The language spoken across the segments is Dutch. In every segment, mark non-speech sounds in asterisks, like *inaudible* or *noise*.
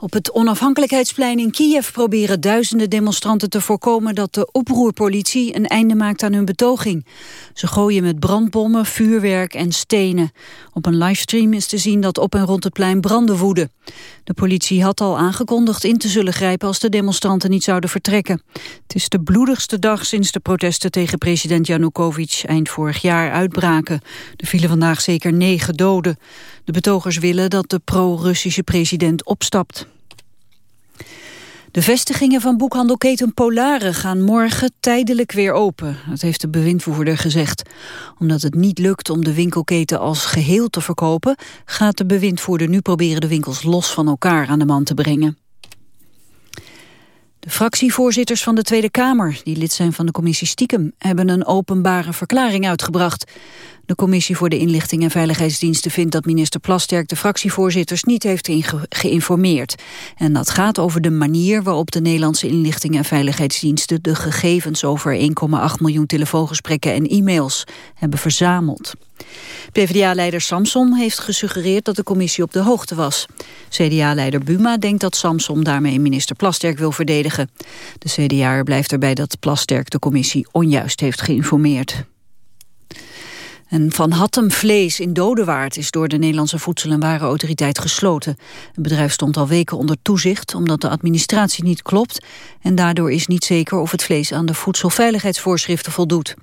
Op het onafhankelijkheidsplein in Kiev proberen duizenden demonstranten te voorkomen dat de oproerpolitie een einde maakt aan hun betoging. Ze gooien met brandbommen, vuurwerk en stenen. Op een livestream is te zien dat op en rond het plein branden woeden. De politie had al aangekondigd in te zullen grijpen als de demonstranten niet zouden vertrekken. Het is de bloedigste dag sinds de protesten tegen president Janukovic eind vorig jaar uitbraken. Er vielen vandaag zeker negen doden. De betogers willen dat de pro-Russische president opstapt. De vestigingen van boekhandelketen Polare gaan morgen tijdelijk weer open. Dat heeft de bewindvoerder gezegd. Omdat het niet lukt om de winkelketen als geheel te verkopen... gaat de bewindvoerder nu proberen de winkels los van elkaar aan de man te brengen. De fractievoorzitters van de Tweede Kamer, die lid zijn van de commissie Stiekem, hebben een openbare verklaring uitgebracht. De Commissie voor de Inlichting en Veiligheidsdiensten vindt dat minister Plasterk de fractievoorzitters niet heeft geïnformeerd. En dat gaat over de manier waarop de Nederlandse inlichting en veiligheidsdiensten de gegevens over 1,8 miljoen telefoongesprekken en e-mails hebben verzameld. PvdA-leider Samson heeft gesuggereerd dat de commissie op de hoogte was. CDA-leider Buma denkt dat Samson daarmee minister Plasterk wil verdedigen. De CDA blijft erbij dat Plasterk de commissie onjuist heeft geïnformeerd. En Van Hattem Vlees in Dodewaard is door de Nederlandse Voedsel- en Warenautoriteit gesloten. Het bedrijf stond al weken onder toezicht omdat de administratie niet klopt en daardoor is niet zeker of het vlees aan de voedselveiligheidsvoorschriften voldoet.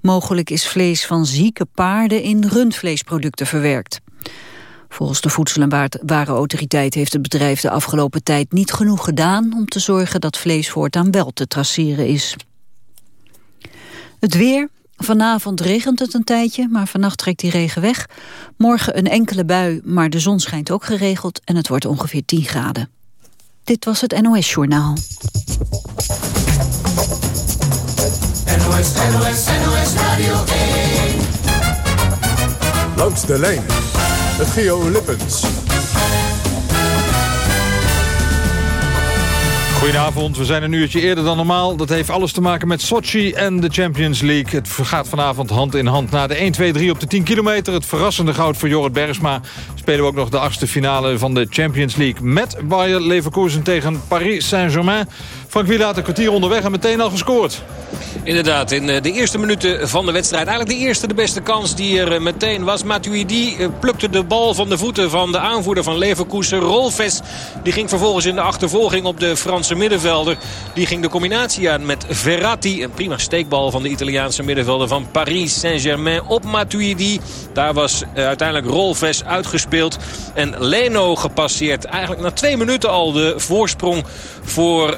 Mogelijk is vlees van zieke paarden in rundvleesproducten verwerkt. Volgens de Voedsel- en Warenautoriteit heeft het bedrijf de afgelopen tijd niet genoeg gedaan om te zorgen dat vlees voortaan wel te traceren is. Het weer, Vanavond regent het een tijdje, maar vannacht trekt die regen weg. Morgen een enkele bui, maar de zon schijnt ook geregeld... en het wordt ongeveer 10 graden. Dit was het NOS Journaal. NOS, NOS, NOS Radio 1. Langs de lijn, het Geo Lippens. Goedenavond, we zijn een uurtje eerder dan normaal. Dat heeft alles te maken met Sochi en de Champions League. Het gaat vanavond hand in hand na de 1-2-3 op de 10 kilometer. Het verrassende goud voor Jorrit Bergsma. Spelen we ook nog de achtste finale van de Champions League... met Bayer Leverkusen tegen Paris Saint-Germain. Frank Wielaert een kwartier onderweg en meteen al gescoord. Inderdaad, in eh, de eerste minuten van de wedstrijd. Eigenlijk de eerste, de beste kans die er eh, meteen was. Matuidi eh, plukte de bal van de voeten van de aanvoerder van Leverkusen. Rolfes die ging vervolgens in de achtervolging op de Franse middenvelder. Die ging de combinatie aan met Verratti. Een prima steekbal van de Italiaanse middenvelder van Paris Saint-Germain op Matuidi. Daar was uiteindelijk Rolfes uitgespeeld. En Leno gepasseerd. Eigenlijk na twee minuten al de voorsprong voor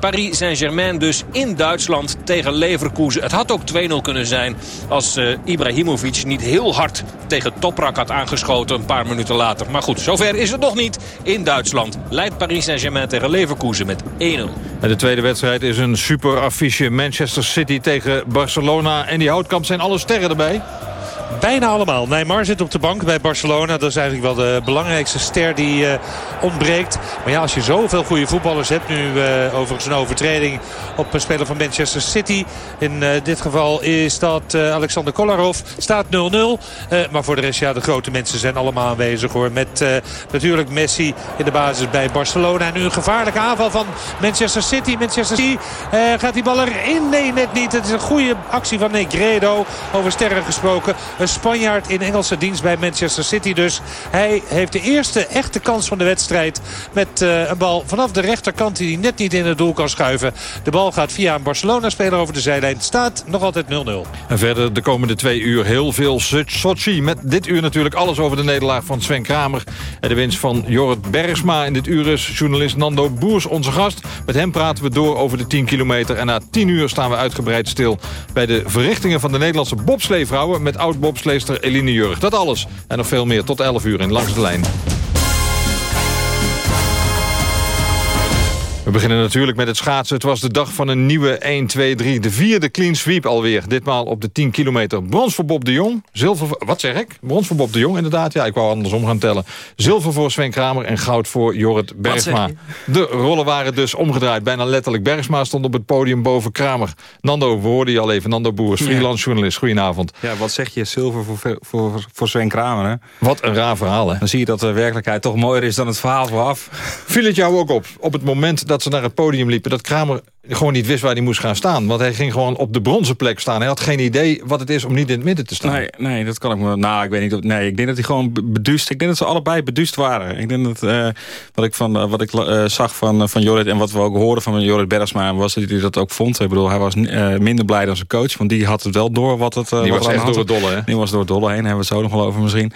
Paris Saint-Germain. Dus in Duitsland tegen Leverkusen. Het had ook 2-0 kunnen zijn als uh, Ibrahimovic niet heel hard tegen Toprak had aangeschoten een paar minuten later. Maar goed, zover is het nog niet. In Duitsland leidt Paris Saint-Germain tegen Leverkusen met 1-0. De tweede wedstrijd is een super affiche. Manchester City tegen Barcelona. En die houtkamp zijn alle sterren erbij. Bijna allemaal. Neymar zit op de bank bij Barcelona. Dat is eigenlijk wel de belangrijkste ster die uh, ontbreekt. Maar ja, als je zoveel goede voetballers hebt. Nu uh, overigens een overtreding op een speler van Manchester City. In uh, dit geval is dat Alexander Kolarov. Staat 0-0. maar voor de rest, ja, de grote mensen zijn allemaal aanwezig hoor. Met natuurlijk Messi in de basis bij Barcelona. En nu een gevaarlijke aanval van Manchester City. Manchester City gaat die bal erin? Nee, net niet. Het is een goede actie van Negredo. Over sterren gesproken. Een Spanjaard in Engelse dienst bij Manchester City dus. Hij heeft de eerste echte kans van de wedstrijd. Met uh, een bal vanaf de rechterkant die hij net niet in het doel kan schuiven. De bal gaat via een Barcelona-speler over de zijlijn. Staat nog altijd 0-0. En verder de komende twee uur heel veel Sochi. Met dit uur natuurlijk alles over de nederlaag van Sven Kramer. En de winst van Jorrit Bergsma. In dit uur is journalist Nando Boers onze gast. Met hem praten we door over de 10 kilometer. En na 10 uur staan we uitgebreid stil bij de verrichtingen van de Nederlandse bobsleevrouwen met oud bobsleester Eline Jurg. Dat alles en nog veel meer tot 11 uur in Langs de Lijn. We beginnen natuurlijk met het schaatsen. Het was de dag van een nieuwe 1, 2, 3. De vierde clean sweep alweer. Ditmaal op de 10 kilometer. Brons voor Bob de Jong. Zilver voor, wat zeg ik? Brons voor Bob de Jong, inderdaad. Ja, ik wou andersom gaan tellen. Zilver voor Sven Kramer en goud voor Jorrit Bergsma. De rollen waren dus omgedraaid. Bijna letterlijk. Bergsma stond op het podium boven Kramer. Nando, we hoorden je al even. Nando Boers, freelance journalist. Goedenavond. Ja, wat zeg je? Zilver voor, voor, voor Sven Kramer, hè? Wat een raar verhaal, hè? Dan zie je dat de werkelijkheid toch mooier is dan het verhaal vooraf. Viel het jou ook op, op het moment dat ze naar het podium liepen... dat Kramer gewoon niet wist waar hij moest gaan staan. Want hij ging gewoon op de bronzen plek staan. Hij had geen idee wat het is om niet in het midden te staan. Nee, nee dat kan ik me... Nou, ik weet niet. Of, nee, ik denk dat hij gewoon beduust... Ik denk dat ze allebei beduust waren. Ik denk dat uh, wat ik, van, uh, wat ik uh, zag van, van Jorrit... en wat we ook hoorden van Jorrit Bergsma... was dat hij dat ook vond. Ik bedoel, hij was minder blij dan zijn coach. Want die had het wel door wat het... die was echt door het dolle, hè? Die was door het dolle heen. Hebben we het zo nog wel over misschien.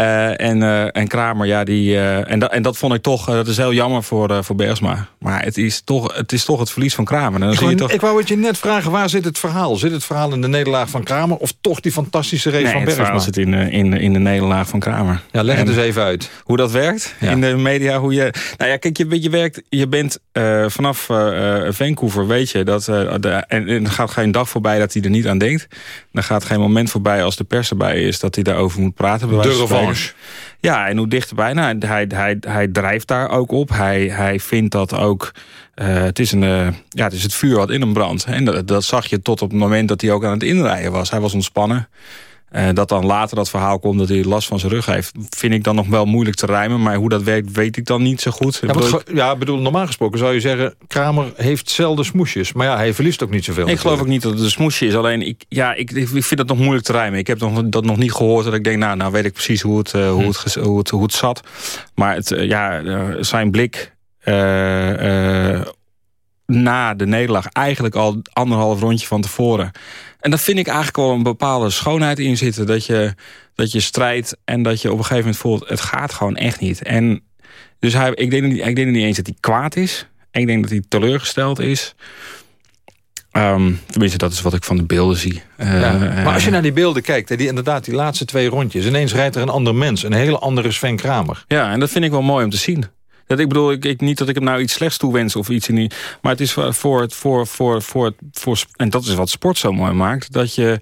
Uh, en, uh, en Kramer, ja, die, uh, en, dat, en dat vond ik toch, dat is heel jammer voor, voor Bergsma. Maar het is, toch, het is toch het verlies van Kramer. Dan ik, zie je toch... ik wou het je net vragen, waar zit het verhaal? Zit het verhaal in de nederlaag van Kramer of toch die fantastische race nee, van Bergsma? het verhaal zit in, in, in de nederlaag van Kramer. Ja, leg het eens even uit. Hoe dat werkt ja. in de media. Hoe je, nou ja, kijk, je, je, werkt, je bent vanaf Vancouver, weet je, dat, de, en, er gaat geen dag voorbij dat hij er niet aan denkt. Er gaat geen moment voorbij als de pers erbij is dat hij daarover moet praten. De Ja, en hoe dichterbij. Nou, hij, hij, hij drijft daar ook op. Hij, hij vindt dat ook... Uh, het, is een, uh, ja, het is het vuur wat in hem brandt. En dat zag je tot op het moment dat hij ook aan het inrijden was. Hij was ontspannen. Uh, dat dan later dat verhaal komt dat hij last van zijn rug heeft... vind ik dan nog wel moeilijk te rijmen. Maar hoe dat werkt, weet ik dan niet zo goed. Ja, bedoel, ja, bedoel, normaal gesproken zou je zeggen... Kramer heeft zelden smoesjes. Maar ja, hij verliest ook niet zoveel. Ik geloof ook niet dat het een smoesje is. Alleen, ik, ja, ik, ik vind dat nog moeilijk te rijmen. Ik heb nog, dat nog niet gehoord. Dat ik denk, nou, nou weet ik precies hoe het, uh, hoe het, hoe het, hoe het zat. Maar het, uh, ja, zijn blik... na de nederlaag, eigenlijk al anderhalf rondje van tevoren... En dat vind ik eigenlijk wel een bepaalde schoonheid in zitten. Dat je, dat je strijdt en dat je op een gegeven moment voelt... het gaat gewoon echt niet. En dus hij, ik, denk niet, ik denk niet eens dat hij kwaad is. Ik denk dat hij teleurgesteld is. Um, tenminste, dat is wat ik van de beelden zie. Ja, uh, maar als je naar die beelden kijkt, die, inderdaad die laatste twee rondjes... ineens rijdt er een ander mens, een hele andere Sven Kramer. Ja, en dat vind ik wel mooi om te zien. Dat ik bedoel, ik, ik, niet dat ik hem nou iets slechts toewens of iets in die. Maar het is voor, voor, voor, voor, voor, voor, en dat is wat sport zo mooi maakt. Dat je,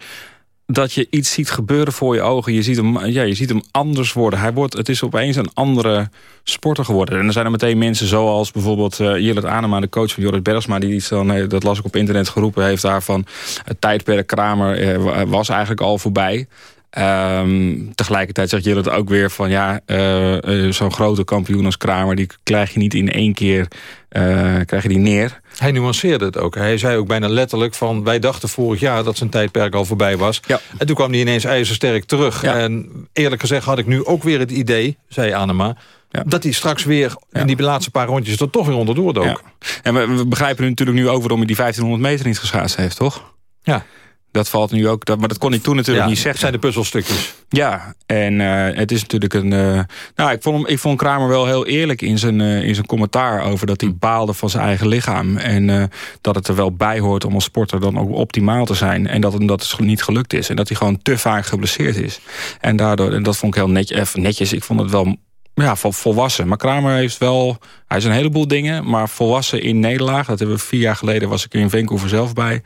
dat je iets ziet gebeuren voor je ogen. Je ziet hem, ja, je ziet hem anders worden. Hij wordt, het is opeens een andere sporter geworden. En er zijn er meteen mensen zoals bijvoorbeeld uh, Jillet Anema, de coach van Jorrit Bergsma, die iets dan, dat las ik op internet geroepen heeft daarvan. Het tijdperk Kramer uh, was eigenlijk al voorbij. Um, tegelijkertijd zegt Jillet ook weer van ja, uh, uh, zo'n grote kampioen als Kramer, die krijg je niet in één keer uh, krijg je die neer. Hij nuanceerde het ook. Hij zei ook bijna letterlijk van wij dachten vorig jaar dat zijn tijdperk al voorbij was. Ja. En toen kwam hij ineens ijzersterk terug. Ja. En eerlijk gezegd had ik nu ook weer het idee, zei Anema, ja. dat hij straks weer in die laatste paar rondjes er toch weer onderdoor dook. En we, we, begrijpen nu natuurlijk nu ook waarom hij die 1500 meter niet geschaatst heeft, toch? Ja. Dat valt nu ook, maar dat kon ik toen natuurlijk ja, niet zeggen. Zijn de puzzelstukjes. Ja, en uh, het is natuurlijk een... Uh, nou, ik vond, hem, ik vond Kramer wel heel eerlijk in zijn, uh, in zijn commentaar... over dat hij baalde van zijn eigen lichaam. En dat het er wel bij hoort om als sporter dan ook optimaal te zijn. En dat, dat het niet gelukt is. En dat hij gewoon te vaak geblesseerd is. En daardoor, en dat vond ik heel netjes, netjes. Ik vond het wel ja, volwassen. Maar Kramer heeft wel... Hij is een heleboel dingen, maar volwassen in nederlaag. Dat hebben we vier jaar geleden, was ik in Vancouver zelf bij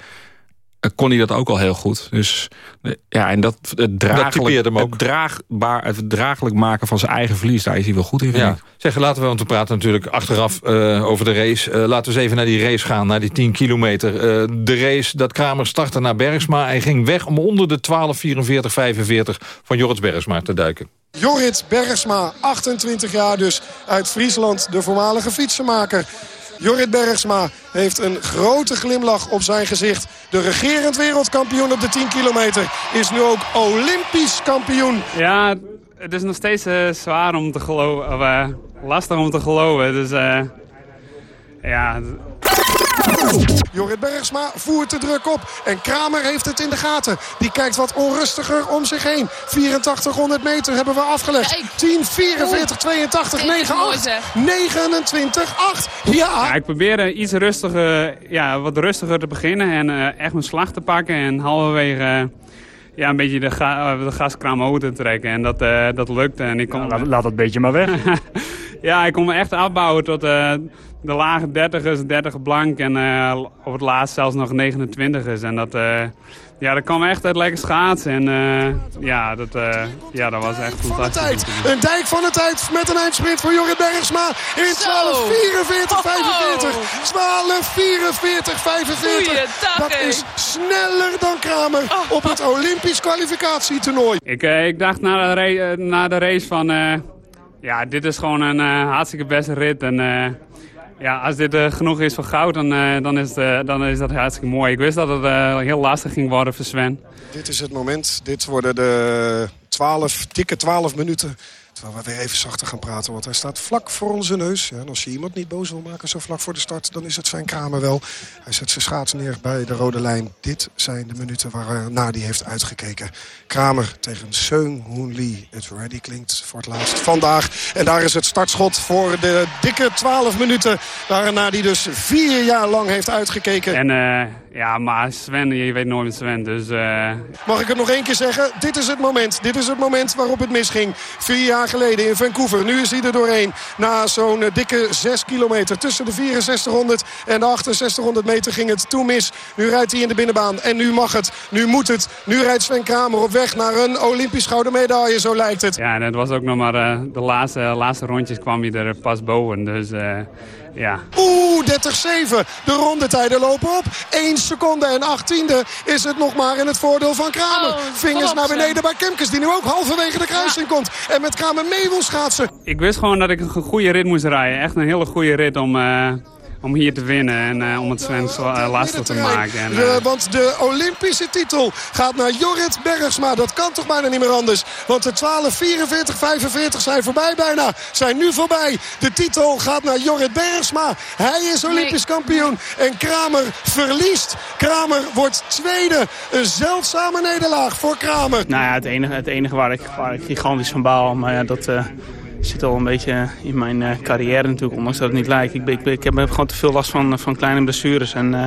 kon hij dat ook al heel goed. Dus ja, en dat het draaglijk, hem ook. Het, draagbaar, het draaglijk maken van zijn eigen verlies, daar is hij wel goed in. Ja. Zeg, laten we, want we praten natuurlijk achteraf uh, over de race. Uh, laten we eens even naar die race gaan, naar die 10 kilometer. Uh, de race dat Kramer startte naar Bergsma. Hij ging weg om onder de 12.44.45 van Jorrits Bergsma te duiken. Jorrit Bergsma, 28 jaar dus, uit Friesland, de voormalige fietsenmaker. Jorrit Bergsma heeft een grote glimlach op zijn gezicht. De regerend wereldkampioen op de 10 kilometer is nu ook Olympisch kampioen. Ja, het is nog steeds uh, zwaar om te geloven. Of, uh, lastig om te geloven. Dus uh, ja... Jorrit Bergsma voert de druk op. En Kramer heeft het in de gaten. Die kijkt wat onrustiger om zich heen. 8400 meter hebben we afgelegd. 10, 44, 82, 9, 8, 29, 8. Ja. ja ik probeer iets rustiger, ja, wat rustiger te beginnen. En uh, echt mijn slag te pakken. En halverwege... Uh, ja, een beetje de, ga, de gaskraan open te trekken. En dat, uh, dat lukt. En ik kon... Ja, laat, laat dat beetje maar weg. *laughs* ja, ik kon me echt afbouwen tot uh, de lage 30ers, 30 blank en uh, op het laatst zelfs nog 29ers. En dat, uh, ja, dat kwam echt uit lekker schaatsen. En ja, dat, ja, dat was echt fantastisch. Een dijk van de tijd met een eindsprint voor Jorrit Bergsma in 12, 44, 45. 12, 44, 45. Dat is sneller dan Kramer op het Olympisch kwalificatietoernooi. Ik, ik dacht na de, na de race van... Ja, dit is gewoon een uh, hartstikke beste rit. En uh, ja, als dit uh, genoeg is voor goud, dan, dan, is dan is dat hartstikke mooi. Ik wist dat het heel lastig ging worden voor Sven. Dit is het moment. Dit worden de 12, dikke 12 minuten Terwijl we weer even zachter gaan praten, want hij staat vlak voor onze neus. En als je iemand niet boos wil maken zo vlak voor de start, dan is het Sven Kramer wel. Hij zet zijn schaats neer bij de rode lijn. Dit zijn de minuten waarna hij heeft uitgekeken. Kramer tegen Seung Hoon Lee. Het ready klinkt voor het laatst vandaag. En daar is het startschot voor de dikke 12 minuten. Waarna hij dus vier jaar lang heeft uitgekeken. En uh, ja, maar Sven, je weet nooit met Sven, dus... Uh... Mag ik het nog één keer zeggen? Dit is het moment. Dit is het moment waarop het misging. Vier jaar geleden in Vancouver. Nu is hij er doorheen. Na zo'n dikke 6 kilometer. Tussen de 6400 en de 6800 meter ging het toen mis. Nu rijdt hij in de binnenbaan. En nu mag het. Nu moet het. Nu rijdt Sven Kramer op weg naar een Olympisch gouden medaille. Zo lijkt het. Ja, en het was ook nog maar uh, de laatste, laatste rondjes kwam hij er pas boven. Dus... Uh... Ja. Oeh, 30-7. De rondetijden lopen op. 1 seconde en 18e is het nog maar in het voordeel van Kramer. Oh, Vingers naar beneden bij Kemkes, die nu ook halverwege de kruising komt. En met Kramer mee wil schaatsen. Ik wist gewoon dat ik een goede rit moest rijden. Echt een hele goede rit om... Uh om hier te winnen en uh, om het Sven uh, lastig te maken. En, uh... want de Olympische titel gaat naar Jorrit Bergsma. Dat kan toch bijna niet meer anders. Want de 12, 44, 45 zijn voorbij bijna. Zijn nu voorbij. De titel gaat naar Jorrit Bergsma. Hij is Olympisch kampioen. En Kramer verliest. Kramer wordt tweede. Een zeldzame nederlaag voor Kramer. Nou ja, het enige, het enige waar, ik, waar ik gigantisch van baal. Maar ja, dat zit al een beetje in mijn uh, carrière natuurlijk, ondanks dat het niet lijkt. Ik, ik, ik, heb gewoon te veel last van, van kleine blessures. En uh,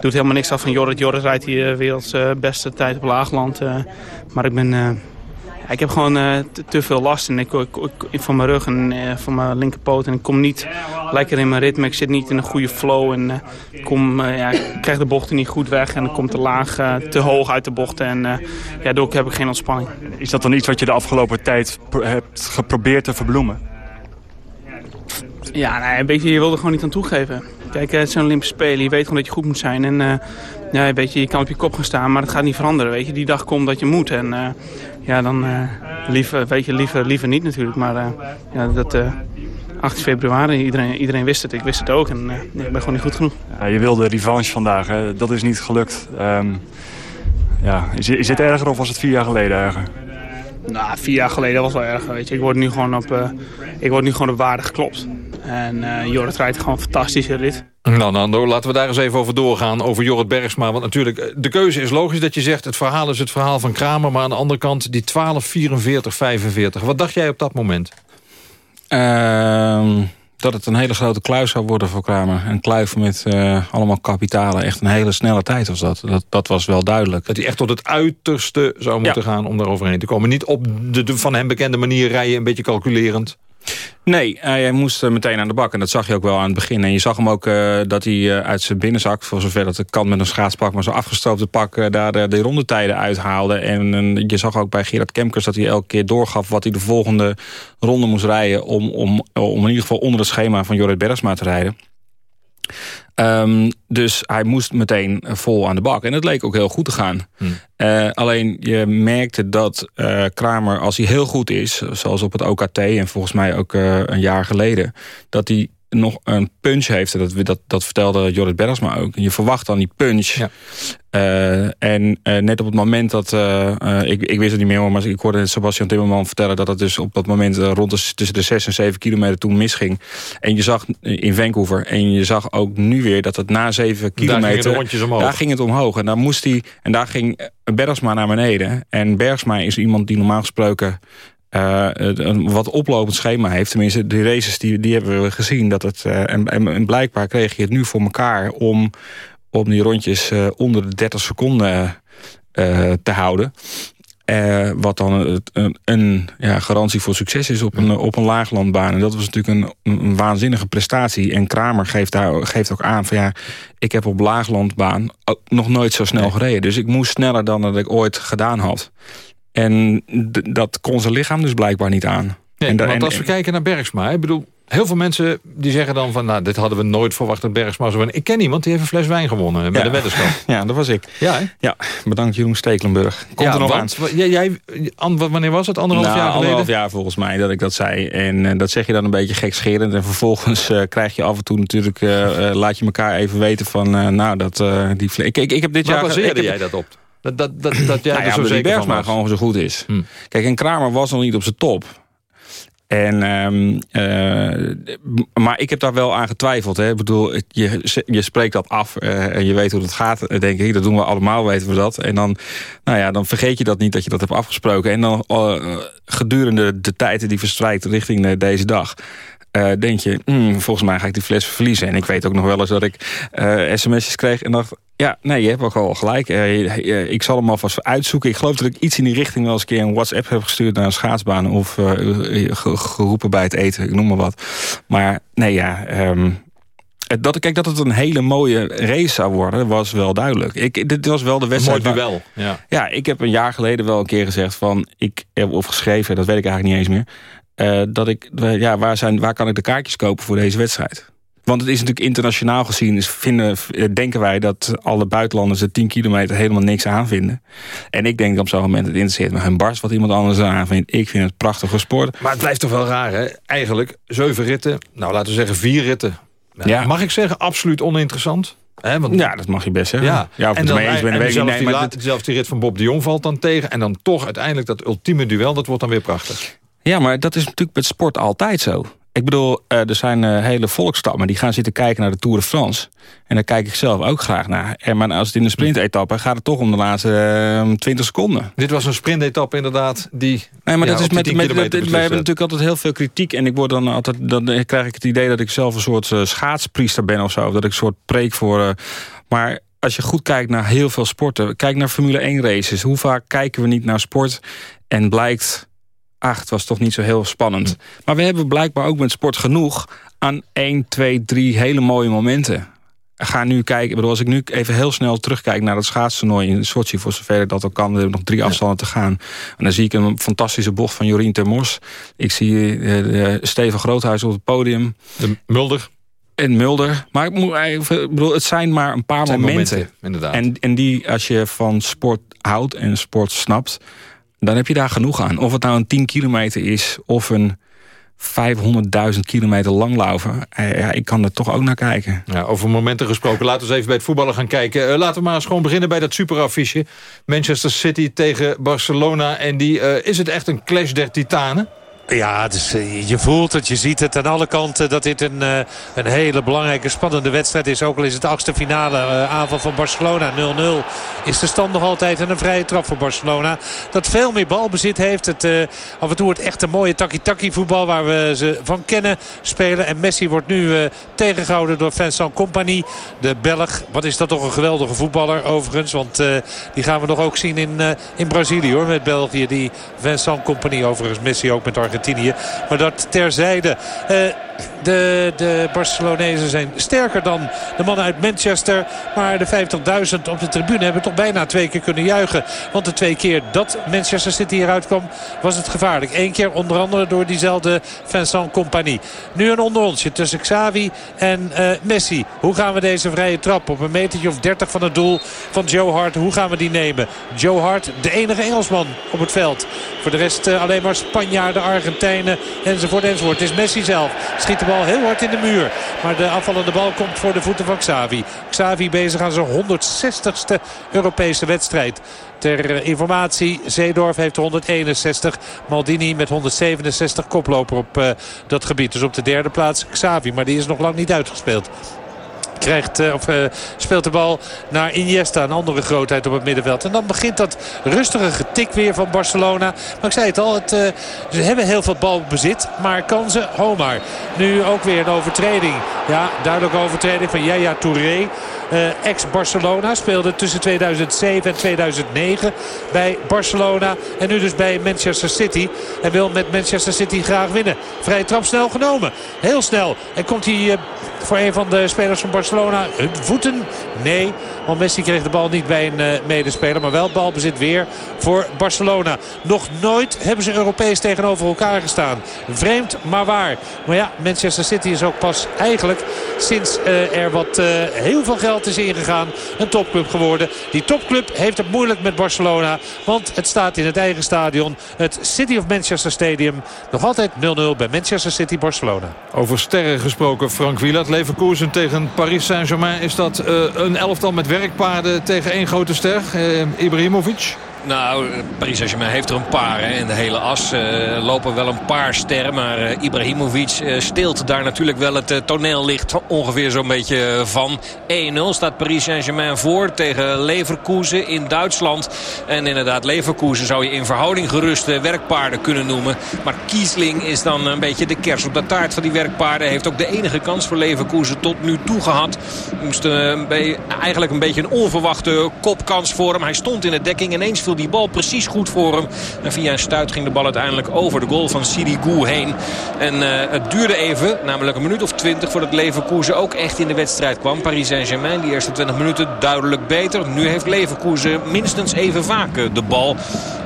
doet helemaal niks af van Jorrit. Jorrit rijdt hier uh, werelds beste tijd op laagland. maar ik ben ik heb gewoon uh, te, veel last en ik, ik, van mijn rug en uh, van mijn linkerpoot. En ik kom niet lekker in mijn ritme. Ik zit niet in een goede flow. En uh, ik, kom, ja, ik krijg de bochten niet goed weg. En dan komt te laag, te hoog uit de bochten. En ja, daardoor heb ik geen ontspanning. Is dat dan iets wat je de afgelopen tijd hebt geprobeerd te verbloemen? Ja, nou, een beetje, je wilde gewoon niet aan toegeven. Kijk, het zijn Olympische Spelen. Je weet gewoon dat je goed moet zijn. En ja, weet je, je kan op je kop gaan staan, maar dat gaat niet veranderen. Weet je, die dag komt dat je moet. En ja, dan uh, liever, weet je, liever, liever niet natuurlijk. Maar uh, ja, dat, uh, 8 februari, iedereen, iedereen wist het. Ik wist het ook en nee, ik ben gewoon niet goed genoeg. Ja, je wilde revanche vandaag, hè? dat is niet gelukt. Um, ja, is, is het erger of was het vier jaar geleden erger? Nou, vier jaar geleden was wel erg. Weet je. Ik word nu gewoon op, ik word nu gewoon op waarde geklopt. En uh, Jorrit rijdt gewoon een fantastische rit. Nou Nando, laten we daar eens even over doorgaan, over Jorrit Bergsma. Want natuurlijk, eh, de keuze is logisch dat je zegt... het verhaal is het verhaal van Kramer, maar aan de andere kant... die 12, 44, 45. Wat dacht jij op dat moment? Uh, dat het een hele grote kluis zou worden voor Kramer. Een kluif met uh, allemaal kapitalen. Echt een hele snelle tijd was dat. dat. Dat was wel duidelijk. Dat hij echt tot het uiterste zou moeten gaan om daar overheen te komen. Niet op de van hem bekende manier rijden, een beetje calculerend. Nee, hij moest meteen aan de bak. En dat zag je ook wel aan het begin. En je zag hem ook uh, dat hij uh, uit zijn binnenzak... voor zover dat kan met een schaatspak... maar zo afgestroopte pak daar de rondetijden uithaalde. En je zag ook bij Gerard Kemkers dat hij elke keer doorgaf... wat hij de volgende ronde moest rijden... om, om, om in ieder geval onder het schema van Jorrit Bergsma te rijden. Um, dus hij moest meteen vol aan de bak. En het leek ook heel goed te gaan. Hmm. Uh, alleen je merkte dat uh, Kramer, als hij heel goed is... zoals op het OKT en volgens mij ook uh, een jaar geleden... dat hij nog een punch heeft. Dat, dat, dat vertelde Jorrit Bergsma ook. Je verwacht dan die punch. Ja. Uh, en uh, net op het moment dat... Uh, ik, ik wist het niet meer, maar ik hoorde Sebastian Timmerman vertellen... dat het dus op dat moment rond de, tussen de 6 en 7 kilometer toen misging. En je zag in Vancouver... en je zag ook nu weer dat het na 7 kilometer... Daar ging, daar ging het omhoog. En daar moest hij... En daar ging Bergsma naar beneden. En Bergsma is iemand die normaal gesproken... Uh, een wat oplopend schema heeft. Tenminste, de races die, die hebben we gezien. Dat het, uh, en, en, blijkbaar kreeg je het nu voor elkaar om, om die rondjes uh, onder de 30 seconden te houden. Wat dan een, een, een ja, garantie voor succes is op een, op een laaglandbaan. En dat was natuurlijk een, een, waanzinnige prestatie. En Kramer geeft, daar, geeft ook aan van ja, ik heb op laaglandbaan nog nooit zo snel gereden. Dus ik moest sneller dan dat ik ooit gedaan had. En dat kon zijn lichaam dus blijkbaar niet aan. Nee, en want als we kijken naar Bergsma, ik bedoel, heel veel mensen die zeggen dan van... nou, dit hadden we nooit verwacht dat Bergsma zo Ik ken iemand die heeft een fles wijn gewonnen met de weddenschap. *laughs* Ja, dat was ik. Ja, ja bedankt Jeroen Stekelenburg. Komt ja, er nog want, aan. Jij, jij, wanneer was het? Anderhalf nou, jaar geleden? anderhalf jaar volgens mij dat ik dat zei. En uh, dat zeg je dan een beetje gekscherend. En vervolgens uh, krijg je af en toe natuurlijk... Uh, laat je elkaar even weten van... nou, dat die fles... Ik, ik, ik heb dit Waar jaar... baseerde ik jij dat op? Dat, dat, dat, dat jij nou ja, zo zeker Bergsma van gewoon zo goed is. Hm. Kijk, en Kramer was nog niet op zijn top. En, um, uh, maar ik heb daar wel aan getwijfeld. Hè. Ik bedoel, je, je spreekt dat af uh, en je weet hoe het gaat, denk ik. Dat doen we allemaal, weten we dat. En dan, nou ja, dan vergeet je dat niet dat je dat hebt afgesproken. En dan uh, gedurende de tijden die verstrijkt richting deze dag... Uh, denk je, mm, volgens mij ga ik die fles verliezen. En ik weet ook nog wel eens dat ik uh, sms'jes kreeg en dacht... ja, nee, je hebt ook al gelijk. Uh, ik zal hem alvast uitzoeken. Ik geloof dat ik iets in die richting wel eens een keer een WhatsApp heb gestuurd... naar een schaatsbaan of geroepen bij het eten, ik noem maar wat. Maar nee, ja... Um, dat, kijk, dat het een hele mooie race zou worden, was wel duidelijk. Ik, dit was wel de wedstrijd... Een mooi duel, ja. Ja, ik heb een jaar geleden wel een keer gezegd van... Ik heb, of geschreven, dat weet ik eigenlijk niet eens meer... Uh, dat ik, ja, waar, zijn, waar kan ik de kaartjes kopen voor deze wedstrijd? Want het is natuurlijk internationaal gezien, vinden, denken wij dat alle buitenlanders de 10 kilometer helemaal niks aanvinden. En ik denk op zo'n moment, het interesseert me geen barst wat iemand anders aanvindt. Ik vind het prachtige sport. Maar het blijft toch wel raar, hè? Eigenlijk, zeven ritten, nou laten we zeggen vier ritten. Ja. Mag ik zeggen, absoluut oninteressant? Want, ja, dat mag je best zeggen. Ja, ja of en dan, eens ben, en weet zelfs, nee, die maar dit... zelfs die rit van Bob de Jong valt dan tegen. En dan toch uiteindelijk dat ultieme duel, dat wordt dan weer prachtig. Ja, maar dat is natuurlijk met sport altijd zo. Ik bedoel, uh, er zijn uh, hele volkstammen die gaan zitten kijken naar de Tour de France. En daar kijk ik zelf ook graag naar. En maar als het in een sprintetappe gaat het toch om de laatste uh, 20 seconden. Dit was een sprintetappe inderdaad die... Nee, maar ja, dat is met, met, met wij hebben natuurlijk altijd heel veel kritiek. En ik word dan altijd, dan krijg ik het idee dat ik zelf een soort uh, schaatspriester ben of zo. Of dat ik een soort preek voor... Uh, maar als je goed kijkt naar heel veel sporten. Kijk naar Formule 1 races. Hoe vaak kijken we niet naar sport en blijkt... Ach, het was toch niet zo heel spannend. Maar we hebben blijkbaar ook met sport genoeg aan 1, 2, 3 hele mooie momenten. Ga nu kijken, ik bedoel, als ik nu even heel snel terugkijk naar het schaatstoernooi in Sochi, voor zover dat ook kan, hebben nog drie afstanden te gaan. En dan zie ik een fantastische bocht van Jorien Termos. Ik zie uh, Steven Groothuis op het podium. De Mulder. En Mulder. Maar ik, moet, ik bedoel, het zijn maar een paar momenten. momenten. Inderdaad. En, en die, als je van sport houdt en sport snapt, dan heb je daar genoeg aan. Of het nou een 10 kilometer is of een 500.000 kilometer langlaufen. Ja, ik kan er toch ook naar kijken. Ja, over momenten gesproken. Laten we eens even bij het voetballen gaan kijken. Uh, laten we maar eens gewoon beginnen bij dat superaffiche. Manchester City tegen Barcelona. En die, uh, is het echt een clash der titanen? Ja, dus, je voelt het, je ziet het aan alle kanten dat dit een, uh, een hele belangrijke, spannende wedstrijd is. Ook al is het achtste finale uh, aanval van Barcelona 0-0. Is de stand nog altijd en een vrije trap voor Barcelona. Dat veel meer balbezit heeft. Het, af en toe het echt een mooie taki-taki voetbal waar we ze van kennen spelen. En Messi wordt nu tegengehouden door Vincent Company. De Belg. Wat is dat toch een geweldige voetballer overigens. Want die gaan we nog ook zien in, in Brazilië hoor. Met België. Die Vincent Company overigens. Messi ook met Argentinië. Argentinië. Maar dat terzijde. Uh, de, de Barcelonezen zijn sterker dan de mannen uit Manchester. Maar de 50.000 op de tribune hebben toch bijna twee keer kunnen juichen. Want de twee keer dat Manchester City eruit kwam was het gevaarlijk. Eén keer onder andere door diezelfde Vincent Compagnie. Nu een onderonsje tussen Xavi en uh, Messi. Hoe gaan we deze vrije trap op een metertje of 30 van het doel van Joe Hart. Hoe gaan we die nemen? Joe Hart, de enige Engelsman op het veld. Voor de rest uh, alleen maar Spanjaarden, Argentijnen enzovoort enzovoort. Het is Messi zelf. Schiet de bal heel hard in de muur. Maar de afvallende bal komt voor de voeten van Xavi. Xavi bezig aan zijn 160ste Europese wedstrijd. Ter informatie, Zeedorf heeft 161. Maldini met 167 koploper op uh, dat gebied. Dus op de derde plaats Xavi. Maar die is nog lang niet uitgespeeld. Krijgt, uh, of, uh, speelt de bal naar Iniesta. Een andere grootheid op het middenveld. En dan begint dat rustige getik weer van Barcelona. Maar ik zei het al, het, uh, ze hebben heel veel balbezit. Maar kansen, Homar. Nu ook weer een overtreding. Ja, duidelijke overtreding van Yaya Touré. Ex-Barcelona speelde tussen 2007 en 2009 bij Barcelona. En nu dus bij Manchester City. En wil met Manchester City graag winnen. Vrije trap snel genomen. Heel snel. En komt hij voor een van de spelers van Barcelona hun voeten? Nee, want Messi kreeg de bal niet bij een uh, medespeler. Maar wel balbezit weer voor Barcelona. Nog nooit hebben ze Europees tegenover elkaar gestaan. Vreemd, maar waar. Maar ja, Manchester City is ook pas eigenlijk sinds uh, er wat uh, heel veel geld is ingegaan. Een topclub geworden. Die topclub heeft het moeilijk met Barcelona. Want het staat in het eigen stadion. Het City of Manchester Stadium. Nog altijd 0-0 bij Manchester City Barcelona. Over sterren gesproken Frank Wieland. Leverkusen tegen Paris Saint-Germain. Is dat uh, een elftal met werkpaarden tegen één grote ster? Ibrahimovic? Nou, Paris Saint-Germain heeft er een paar. Hè. In de hele as uh, lopen wel een paar sterren. Maar uh, Ibrahimovic uh, steelt daar natuurlijk wel het toneellicht ongeveer zo'n beetje van. 1-0 staat Paris Saint-Germain voor tegen Leverkusen in Duitsland. En inderdaad, Leverkusen zou je in verhouding gerust werkpaarden kunnen noemen. Maar Kiesling is dan een beetje de kers op de taart van die werkpaarden. Heeft ook de enige kans voor Leverkusen tot nu toe gehad. Moest eigenlijk een beetje een onverwachte kopkans voor hem. Hij stond in de dekking ineens viel die bal precies goed voor hem. En via een stuit ging de bal uiteindelijk over de goal van Sirigu heen. En uh, het duurde even, namelijk een minuut of twintig... voordat Leverkusen ook echt in de wedstrijd kwam. Paris Saint-Germain, die eerste 20 minuten duidelijk beter. Nu heeft Leverkusen minstens even vaak de bal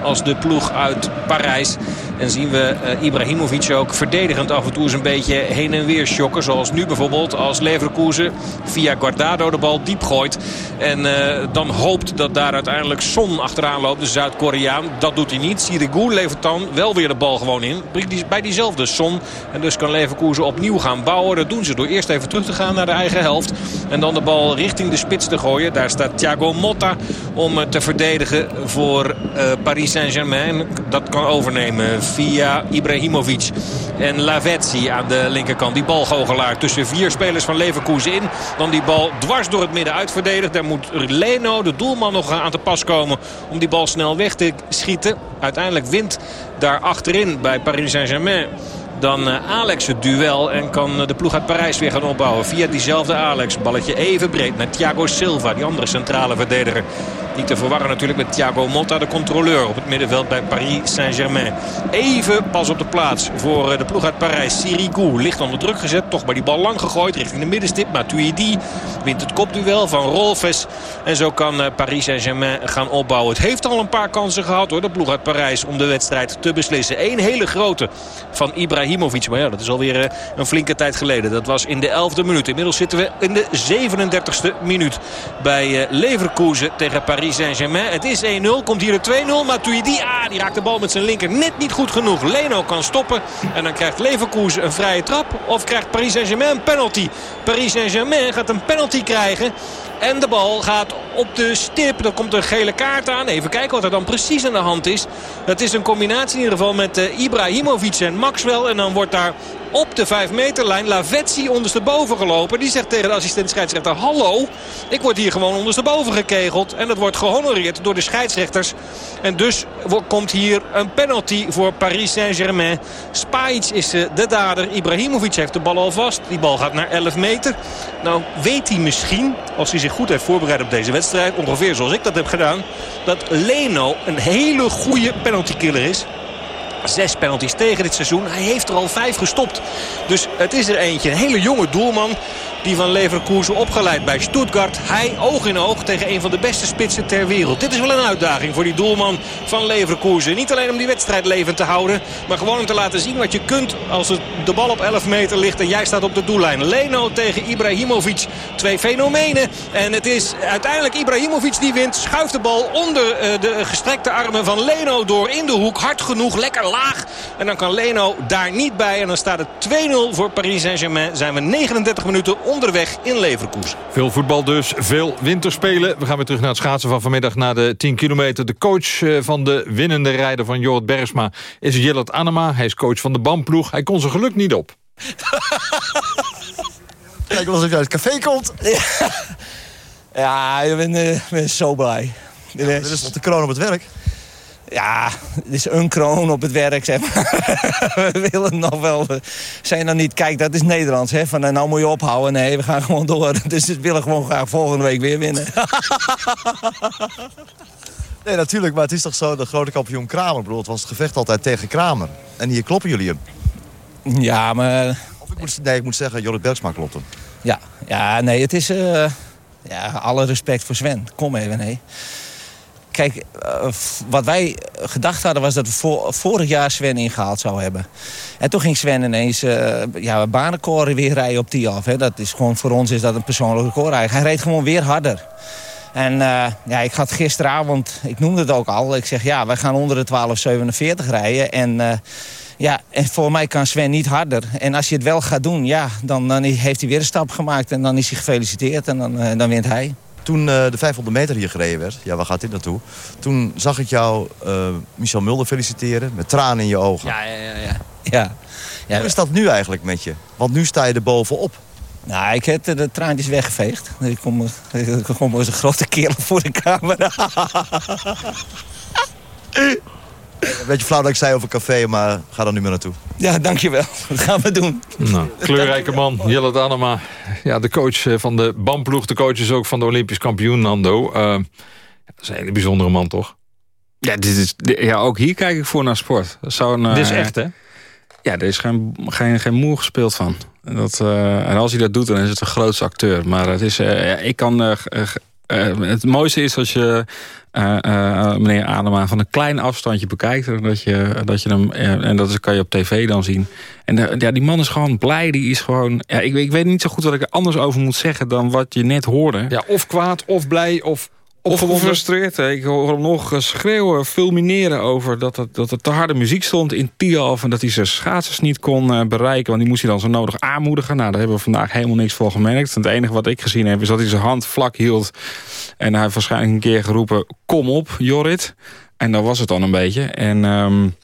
als de ploeg uit Parijs. En zien we uh, Ibrahimovic ook verdedigend af en toe eens een beetje heen en weer shocken. Zoals nu bijvoorbeeld als Leverkusen via Guardado de bal diep gooit. En uh, dan hoopt dat daar uiteindelijk Son achteraan loopt, de Zuid-Koreaan. Dat doet hij niet. Sirigu levert dan wel weer de bal gewoon in. Bij diezelfde Son. En dus kan Leverkusen opnieuw gaan bouwen. Dat doen ze door eerst even terug te gaan naar de eigen helft. En dan de bal richting de spits te gooien. Daar staat Thiago Motta om te verdedigen voor Paris Saint-Germain. Dat kan overnemen via Ibrahimovic. En Lavezzi aan de linkerkant. Die balgoochelaar tussen vier spelers van Leverkusen in. Dan die bal dwars door het midden uitverdedigd. Daar moet Leno, de doelman, nog aan te pas komen om die bal snel weg te schieten. Uiteindelijk wint daar achterin bij Paris Saint-Germain dan Alex het duel. En kan de ploeg uit Parijs weer gaan opbouwen. Via diezelfde Alex. Balletje even breed naar Thiago Silva. Die andere centrale verdediger. Niet te verwarren natuurlijk met Thiago Motta, de controleur op het middenveld bij Paris Saint-Germain. Even pas op de plaats voor de ploeg uit Parijs. Sirigu ligt onder druk gezet, toch bij die bal lang gegooid richting de middenstip. Matuidi wint het kopduel van Rolfes. En zo kan Paris Saint-Germain gaan opbouwen. Het heeft al een paar kansen gehad hoor, de ploeg uit Parijs, om de wedstrijd te beslissen. Eén hele grote van Ibrahimovic. Maar ja, dat is alweer een flinke tijd geleden. Dat was in de 11e minuut. Inmiddels zitten we in de 37e minuut bij Leverkusen tegen Paris Saint-Germain. Het is 1-0. Komt hier de 2-0. Matuidi, ah, die raakt de bal met zijn linker net niet goed genoeg. Leno kan stoppen. En dan krijgt Leverkusen een vrije trap. Of krijgt Paris Saint-Germain een penalty. Paris Saint-Germain gaat een penalty krijgen. En de bal gaat op de stip. Er komt een gele kaart aan. Even kijken wat er dan precies aan de hand is. Het is een combinatie in ieder geval met uh, Ibrahimovic en Maxwell. En dan wordt daar op de 5 meterlijn Lavezzi ondersteboven gelopen. Die zegt tegen de assistent scheidsrechter... Hallo, ik word hier gewoon ondersteboven gekegeld. En dat wordt gehonoreerd door de scheidsrechters. En dus komt hier een penalty voor Paris Saint-Germain. Spajic is de dader. Ibrahimovic heeft de bal al vast. Die bal gaat naar 11 meter. Nou weet hij misschien, als hij zich goed heeft voorbereid op deze wedstrijd... ongeveer zoals ik dat heb gedaan... dat Leno een hele goede penaltykiller is. Zes penalties tegen dit seizoen. Hij heeft er al vijf gestopt. Dus het is er eentje. Een hele jonge doelman. Die van Leverkusen opgeleid bij Stuttgart. Hij oog in oog tegen een van de beste spitsen ter wereld. Dit is wel een uitdaging voor die doelman van Leverkusen. Niet alleen om die wedstrijd levend te houden. Maar gewoon om te laten zien wat je kunt als het de bal op 11 meter ligt. En jij staat op de doellijn. Leno tegen Ibrahimovic. Twee fenomenen. En het is uiteindelijk Ibrahimovic die wint. Schuift de bal onder de gestrekte armen van Leno door in de hoek. Hard genoeg. Lekker laag. En dan kan Leno daar niet bij. En dan staat het 2-0 voor Paris Saint-Germain. Zijn we 39 minuten onderweg in Leverkusen. Veel voetbal dus, veel winterspelen. We gaan weer terug naar het schaatsen van vanmiddag na de 10 kilometer. De coach van de winnende rijder van Jorrit Bergsma is Jillet Anema. Hij is coach van de bandploeg. Hij kon zijn geluk niet op. *laughs* wel alsof je uit het café komt. *laughs* Ja, ik ben, eh, ben zo blij. Dit is toch de kroon op het werk? Ja, het is een kroon op het werk, zeg maar. *laughs* We willen nog wel... We zijn dan niet... Kijk, dat is Nederlands, hè. Van, eh, nou moet je ophouden. Nee, we gaan gewoon door. *laughs* Dus we willen gewoon graag volgende week weer winnen. *laughs* Nee, natuurlijk, maar het is toch zo, de grote kampioen Kramer. Bedoel, het was het gevecht altijd tegen Kramer. En hier kloppen jullie hem. Ja, maar... Of ik moet, nee, ik moet zeggen, Jorrit Bergsma klopt hem. Ja, ja nee, het is... eh, ja, alle respect voor Sven. Kom even, nee. Kijk, eh, wat wij gedacht hadden was dat we vorig jaar Sven ingehaald zouden hebben. En toen ging Sven ineens uh, ja, banenkoren weer rijden op die af. Hè. Dat is gewoon, voor ons is dat een persoonlijke eigenlijk. Hij reed gewoon weer harder. En uh, ja, ik had gisteravond, ik noemde het ook al. Ik zeg, ja, wij gaan onder de 12,47 rijden. En... Ja, en voor mij kan Sven niet harder. En als je het wel gaat doen, ja, dan, dan heeft hij weer een stap gemaakt. En dan is hij gefeliciteerd en dan, dan wint hij. Toen uh, de 500 meter hier gereden werd, ja, waar gaat dit naartoe? Toen zag ik jou uh, Michel Mulder feliciteren met tranen in je ogen. Ja, ja, ja. ja. ja. ja. Hoe is dat nu eigenlijk met je? Want nu sta je er bovenop. Nou, ik heb de traantjes weggeveegd. Ik kom, ik kom als een grote kerel voor de camera. *laughs* Een beetje flauw dat ik zei over café, maar ga dan nu maar naartoe. Ja, dankjewel. *laughs* Dat gaan we doen. Nou, kleurrijke man, Jelle Danema. Ja, de coach van de BAM-ploeg. De coach is ook van de Olympisch kampioen, Nando. Uh, dat is een hele bijzondere man, toch? Ja, dit is, ja, ook hier kijk ik voor naar sport. Zo'n, dit is echt, hè? Ja, er is geen, geen, geen moer gespeeld van. Dat, uh, en als hij dat doet, dan is het een grootste acteur. Maar het is, uh, ik kan... Uh, het mooiste is als je meneer Adema van een klein afstandje bekijkt. Dat je, dat je hem, en dat kan je op tv dan zien. En ja, die man is gewoon blij. Die is gewoon... Ja, ik, ik weet niet zo goed wat ik er anders over moet zeggen dan wat je net hoorde. Ja, of kwaad, of blij, of of gefrustreerd. Ik hoor hem nog schreeuwen, fulmineren over dat, het, dat er te harde muziek stond in Tialf... en dat hij zijn schaatsers niet kon uh, bereiken, want die moest hij dan zo nodig aanmoedigen. Nou, daar hebben we vandaag helemaal niks voor gemerkt. Het enige wat ik gezien heb is dat hij zijn hand vlak hield... en hij heeft waarschijnlijk een keer geroepen, kom op, Jorrit. En dat was het dan een beetje. En... Um,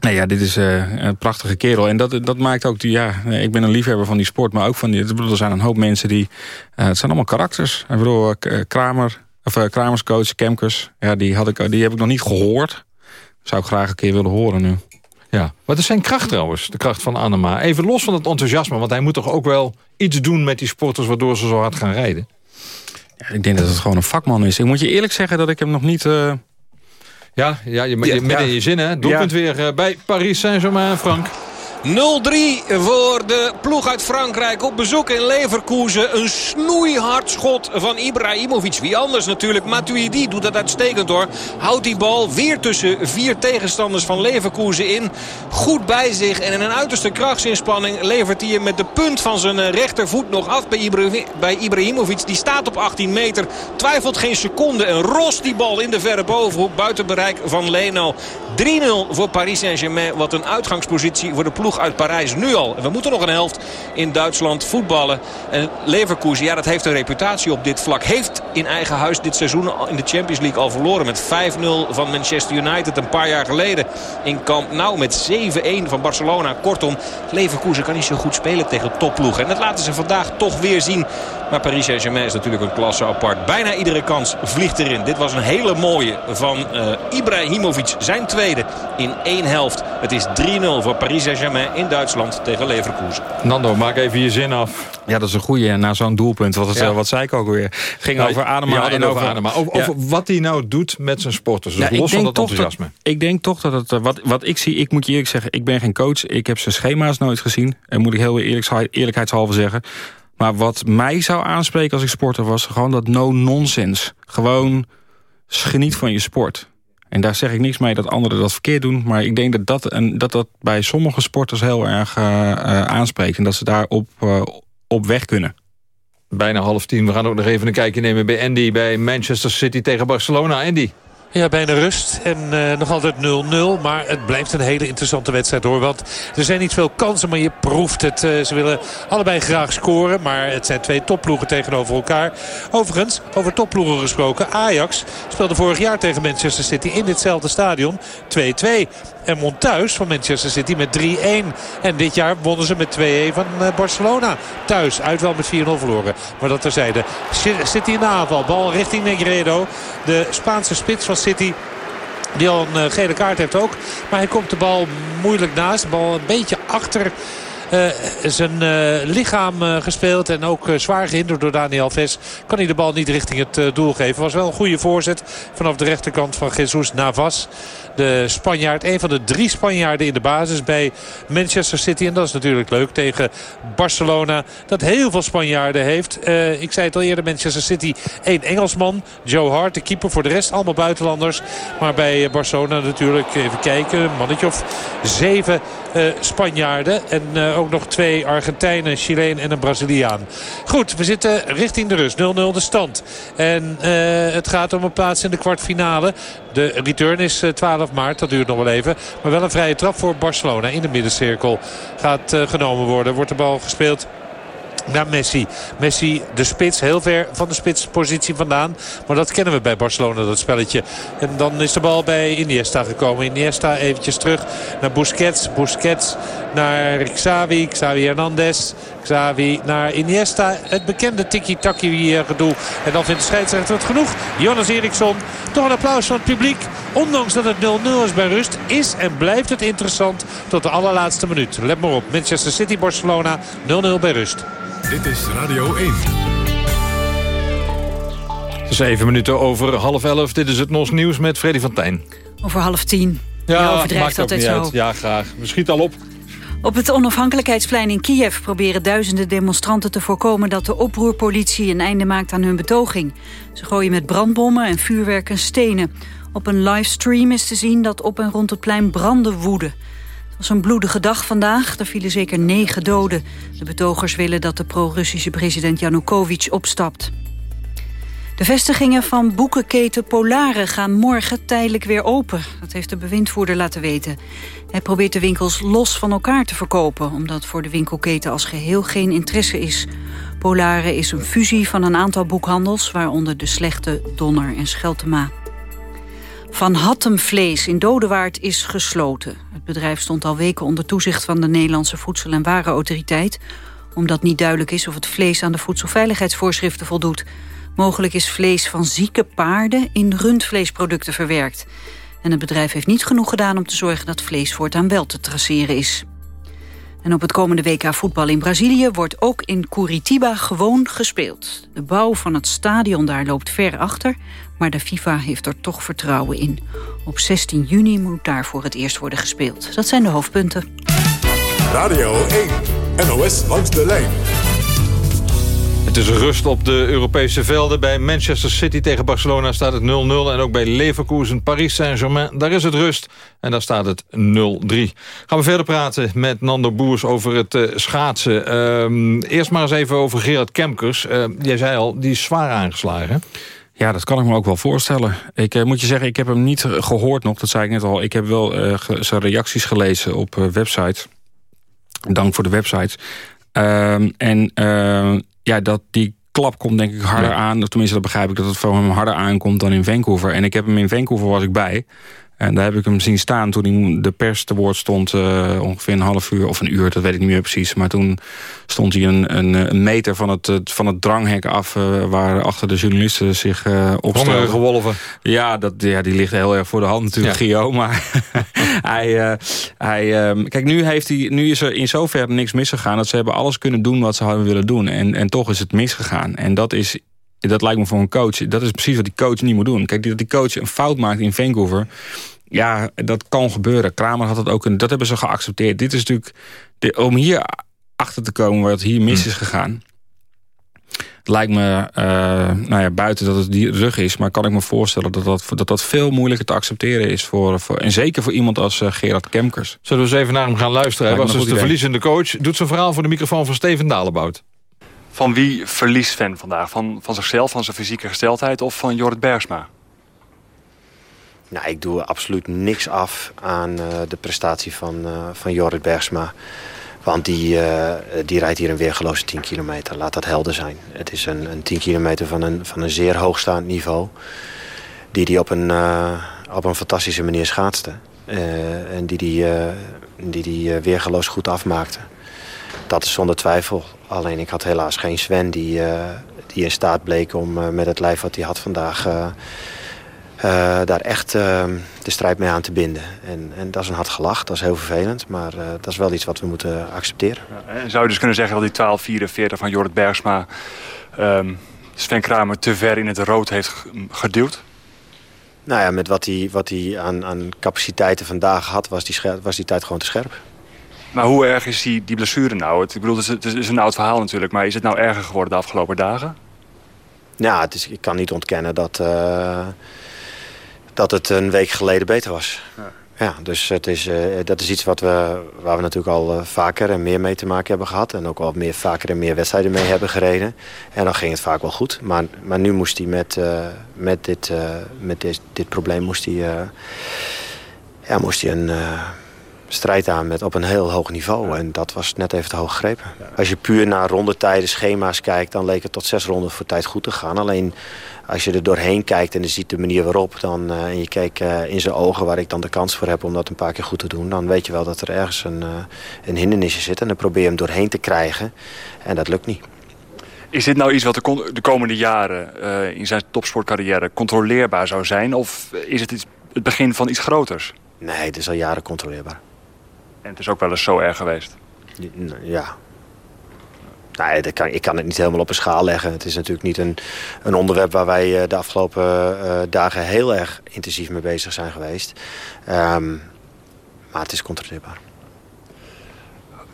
Nee, ja, dit is uh, een prachtige kerel. En dat, dat maakt ook, die, ja, ik ben een liefhebber van die sport, maar ook van die, er zijn een hoop mensen die, uh, het zijn allemaal karakters. Ik bedoel, Kramer, of uh, Kramerscoach, Kemkers, ja, die, had ik, die heb ik nog niet gehoord. Zou ik graag een keer willen horen nu. Ja, wat is zijn kracht trouwens, de kracht van Anema? Even los van het enthousiasme, want hij moet toch ook wel iets doen met die sporters... waardoor ze zo hard gaan rijden? Ja, ik denk dat het gewoon een vakman is. Ik moet je eerlijk zeggen dat ik hem nog niet... Uh... Ja, ja, je, je, midden in je zin, hè? Doelpunt ja. weer uh, bij Paris Saint-Germain, Frank. 0-3 voor de ploeg uit Frankrijk op bezoek in Leverkusen. Een snoeihard schot van Ibrahimovic. Wie anders natuurlijk. Matuidi doet dat uitstekend hoor. Houdt die bal weer tussen vier tegenstanders van Leverkusen in. Goed bij zich en in een uiterste krachtsinspanning levert hij hem met de punt van zijn rechtervoet nog af bij, Ibra bij Ibrahimovic. Die staat op 18 meter. Twijfelt geen seconde en rost die bal in de verre bovenhoek buiten bereik van Leno. 3-0 voor Paris Saint-Germain. Wat een uitgangspositie voor de ploeg uit Parijs nu al. En we moeten nog een helft in Duitsland voetballen. En Leverkusen, ja dat heeft een reputatie op dit vlak. Heeft in eigen huis dit seizoen in de Champions League al verloren. Met 5-0 van Manchester United een paar jaar geleden. In Camp Nou met 7-1 van Barcelona. Kortom, Leverkusen kan niet zo goed spelen tegen topploegen. En dat laten ze vandaag toch weer zien. Maar Paris Saint-Germain is natuurlijk een klasse apart. Bijna iedere kans vliegt erin. Dit was een hele mooie van uh, Ibrahimovic. Zijn tweede in één helft. Het is 3-0 voor Paris Saint-Germain in Duitsland tegen Leverkusen. Nando, maak even je zin af. Ja, dat is een goede na zo'n doelpunt. Wat, het, ja. wat zei ik ook weer? ging ja, over Adema. Ja, en over, Adema. Over, ja. over, wat hij nou doet met zijn sporters. Dus los van dat enthousiasme. Dat, ik denk toch dat het... Wat, wat ik zie, ik moet je eerlijk zeggen... Ik ben geen coach. Ik heb zijn schema's nooit gezien. En moet ik heel eerlijk, eerlijkheidshalve zeggen... Maar wat mij zou aanspreken als ik sporter was... gewoon dat no-nonsense. Gewoon geniet van je sport. En daar zeg ik niks mee dat anderen dat verkeerd doen. Maar ik denk dat dat, en dat, dat bij sommige sporters heel erg uh, uh, aanspreekt. En dat ze daar op, uh, op weg kunnen. Bijna half tien. We gaan ook nog even een kijkje nemen bij Andy... bij Manchester City tegen Barcelona. Andy. Ja, bijna rust. En uh, nog altijd 0-0. Maar het blijft een hele interessante wedstrijd hoor. Want er zijn niet veel kansen, maar je proeft het. Uh, ze willen allebei graag scoren. Maar het zijn twee topploegen tegenover elkaar. Overigens, over topploegen gesproken. Ajax speelde vorig jaar tegen Manchester City in ditzelfde stadion. 2-2. Emmond thuis van Manchester City met 3-1. En dit jaar wonnen ze met 2-1 van Barcelona. Thuis, uit wel met 4-0 verloren. Maar dat terzijde. City in de aanval. Bal richting Negredo. De Spaanse spits van City die al een gele kaart heeft ook. Maar hij komt de bal moeilijk naast. De bal een beetje achter zijn uh, lichaam uh, gespeeld. En ook zwaar gehinderd door Daniel Alves. Kan hij de bal niet richting het doel geven. Was wel een goede voorzet vanaf de rechterkant van Jesus Navas. De Spanjaard, een van de drie Spanjaarden in de basis bij Manchester City. En dat is natuurlijk leuk tegen Barcelona. Dat heel veel Spanjaarden heeft. Ik zei het al eerder, Manchester City één Engelsman. Joe Hart, de keeper. Voor de rest allemaal buitenlanders. Maar bij Barcelona natuurlijk, even kijken, mannetje of zeven Spanjaarden. En ook nog twee Argentijnen, een Chileen en een Braziliaan. Goed, we zitten richting de rust. 0-0 de stand. En het gaat om een plaats in de kwartfinale. De return is 12 maart, dat duurt nog wel even. Maar wel een vrije trap voor Barcelona in de middencirkel. Gaat uh, genomen worden. Wordt de bal gespeeld naar Messi. Messi de spits, heel ver van de spitspositie vandaan. Maar dat kennen we bij Barcelona, dat spelletje. En dan is de bal bij Iniesta gekomen. Iniesta eventjes terug naar Busquets. Busquets naar Xavi. Xavi Hernandez. Xavi naar Iniesta. Het bekende tiki-taki gedoe. En dan vindt de scheidsrechter het genoeg. Jonas Eriksson. Toch een applaus van het publiek. Ondanks dat het 0-0 is bij rust. Is en blijft het interessant tot de allerlaatste minuut. Let maar op. Manchester City, Barcelona 0-0 bij rust. Dit is Radio 1. Zeven minuten over half elf. Dit is het NOS Nieuws met Freddy van Tijn. Over half tien. Ja, Je overdrijft altijd zo. Uit. Ja, graag. We schiet al op. Op het onafhankelijkheidsplein in Kiev proberen duizenden demonstranten te voorkomen dat de oproerpolitie een einde maakt aan hun betoging. Ze gooien met brandbommen en vuurwerk en stenen. Op een livestream is te zien dat op en rond het plein branden woeden. Het was een bloedige dag vandaag. Er vielen zeker negen doden. De betogers willen dat de pro-Russische president Yanukovych opstapt. De vestigingen van boekenketen Polare gaan morgen tijdelijk weer open. Dat heeft de bewindvoerder laten weten. Hij probeert de winkels los van elkaar te verkopen... omdat voor de winkelketen als geheel geen interesse is. Polare is een fusie van een aantal boekhandels... waaronder de Slechte, Donner en Scheltema. Van Hattemvlees in Dodewaard is gesloten. Het bedrijf stond al weken onder toezicht van de Nederlandse Voedsel- en Warenautoriteit... omdat niet duidelijk is of het vlees aan de voedselveiligheidsvoorschriften voldoet. Mogelijk is vlees van zieke paarden in rundvleesproducten verwerkt. En het bedrijf heeft niet genoeg gedaan om te zorgen dat vlees voortaan wel te traceren is. En op het komende WK voetbal in Brazilië wordt ook in Curitiba gewoon gespeeld. De bouw van het stadion daar loopt ver achter, maar de FIFA heeft er toch vertrouwen in. Op 16 juni moet daar voor het eerst worden gespeeld. Dat zijn de hoofdpunten. Radio 1, NOS langs de lijn. Het is rust op de Europese velden. Bij Manchester City tegen Barcelona staat het 0-0. En ook bij Leverkusen, Paris Saint-Germain, daar is het rust. En daar staat het 0-3. Gaan we verder praten met Nando Boers over het uh, schaatsen. Uh, eerst maar eens even over Gerard Kemkers. Uh, jij zei al, die is zwaar aangeslagen. Ja, dat kan ik me ook wel voorstellen. Ik uh, moet je zeggen, ik heb hem niet gehoord nog. Dat zei ik net al. Ik heb wel zijn reacties gelezen op uh, websites. Dank voor de websites. Ehm, en ehm, ja, dat die klap komt denk ik harder ja. aan. Of tenminste, dat begrijp ik dat het voor hem harder aankomt dan in Vancouver. En ik heb hem in Vancouver was ik bij. En daar heb ik hem zien staan toen hij de pers te woord stond. Uh, ongeveer een half uur of een uur, dat weet ik niet meer precies. Maar toen stond hij een, een, een meter van het, van het dranghek af... Uh, waar achter de journalisten zich uh, opstelden. gewolven. Ja, dat, ja, die ligt heel erg voor de hand natuurlijk, ja. Gio. Maar *laughs* hij... hij kijk, nu, heeft hij, nu is er in zoverre niks misgegaan... dat ze hebben alles kunnen doen wat ze hadden willen doen. En, en toch is het misgegaan. En dat is dat lijkt me voor een coach. Dat is precies wat die coach niet moet doen. Kijk, dat die coach een fout maakt in Vancouver. Ja, dat kan gebeuren. Kramer had het ook. En dat hebben ze geaccepteerd. Dit is natuurlijk. De, om hier achter te komen waar het hier mis is gegaan. Het lijkt me, uh, nou ja, buiten dat het die rug is... maar kan ik me voorstellen dat dat, dat, dat veel moeilijker te accepteren is. Voor, voor, en zeker voor iemand als uh, Gerard Kemkers. Zullen we eens even naar hem gaan luisteren? Hij was dus de idee. verliezende coach. Doet zijn verhaal voor de microfoon van Steven Dalebout. Van wie verliest Sven vandaag? Van, van zichzelf, van zijn fysieke gesteldheid of van Jorrit Bergsma? Nou, ik doe absoluut niks af aan uh, de prestatie van, uh, van Jorrit Bergsma. Want die, uh, die rijdt hier een weergeloze 10 kilometer. Laat dat helder zijn. Het is een, een 10 kilometer van een, van een zeer hoogstaand niveau. Die hij op een, op een fantastische manier schaatste. En die die, die, die weergeloos goed afmaakte. Dat is zonder twijfel. Alleen ik had helaas geen Sven die, die in staat bleek om met het lijf wat hij had vandaag... daar echt de strijd mee aan te binden. En, en dat is een hard gelach, dat is heel vervelend. Maar dat is wel iets wat we moeten accepteren. Ja, en zou je dus kunnen zeggen dat die 12-44 van Jorrit Bergsma... Um, Sven Kramer te ver in het rood heeft geduwd? Nou ja, met wat hij, wat hij aan, aan capaciteiten vandaag had, was die, was die tijd gewoon te scherp. Maar hoe erg is die, die blessure nou? Het, ik bedoel, het is, het is een oud verhaal natuurlijk, maar is het nou erger geworden de afgelopen dagen? Ja, het is, ik kan niet ontkennen dat, uh, dat het een week geleden beter was. Ja. Ja, dus het is, uh, dat is iets wat we, waar we natuurlijk al uh, vaker en meer mee te maken hebben gehad. En ook al meer, vaker en meer wedstrijden mee hebben gereden. En dan ging het vaak wel goed. Maar, maar nu moest hij met, uh, met, dit, met dit, dit probleem moest hij, ja, moest hij een strijd aan met op een heel hoog niveau. En dat was net even te hoog gegrepen. Als je puur naar rondetijden, schema's kijkt... dan leek het tot zes ronden voor tijd goed te gaan. Alleen als je er doorheen kijkt en je ziet de manier waarop... Dan, uh, en je kijkt uh, in zijn ogen waar ik dan de kans voor heb om dat een paar keer goed te doen... dan weet je wel dat er ergens een, uh, een hindernisje zit. En dan probeer je hem doorheen te krijgen. En dat lukt niet. Is dit nou iets wat de, de komende jaren in zijn topsportcarrière controleerbaar zou zijn? Of is het iets, het begin van iets groters? Nee, het is al jaren controleerbaar. En het is ook wel eens zo erg geweest? Ja. Nee, dat kan, ik kan het niet helemaal op een schaal leggen. Het is natuurlijk niet een, een onderwerp waar wij eh, de afgelopen uh, dagen heel erg intensief mee bezig zijn geweest. Um, maar het is controleerbaar.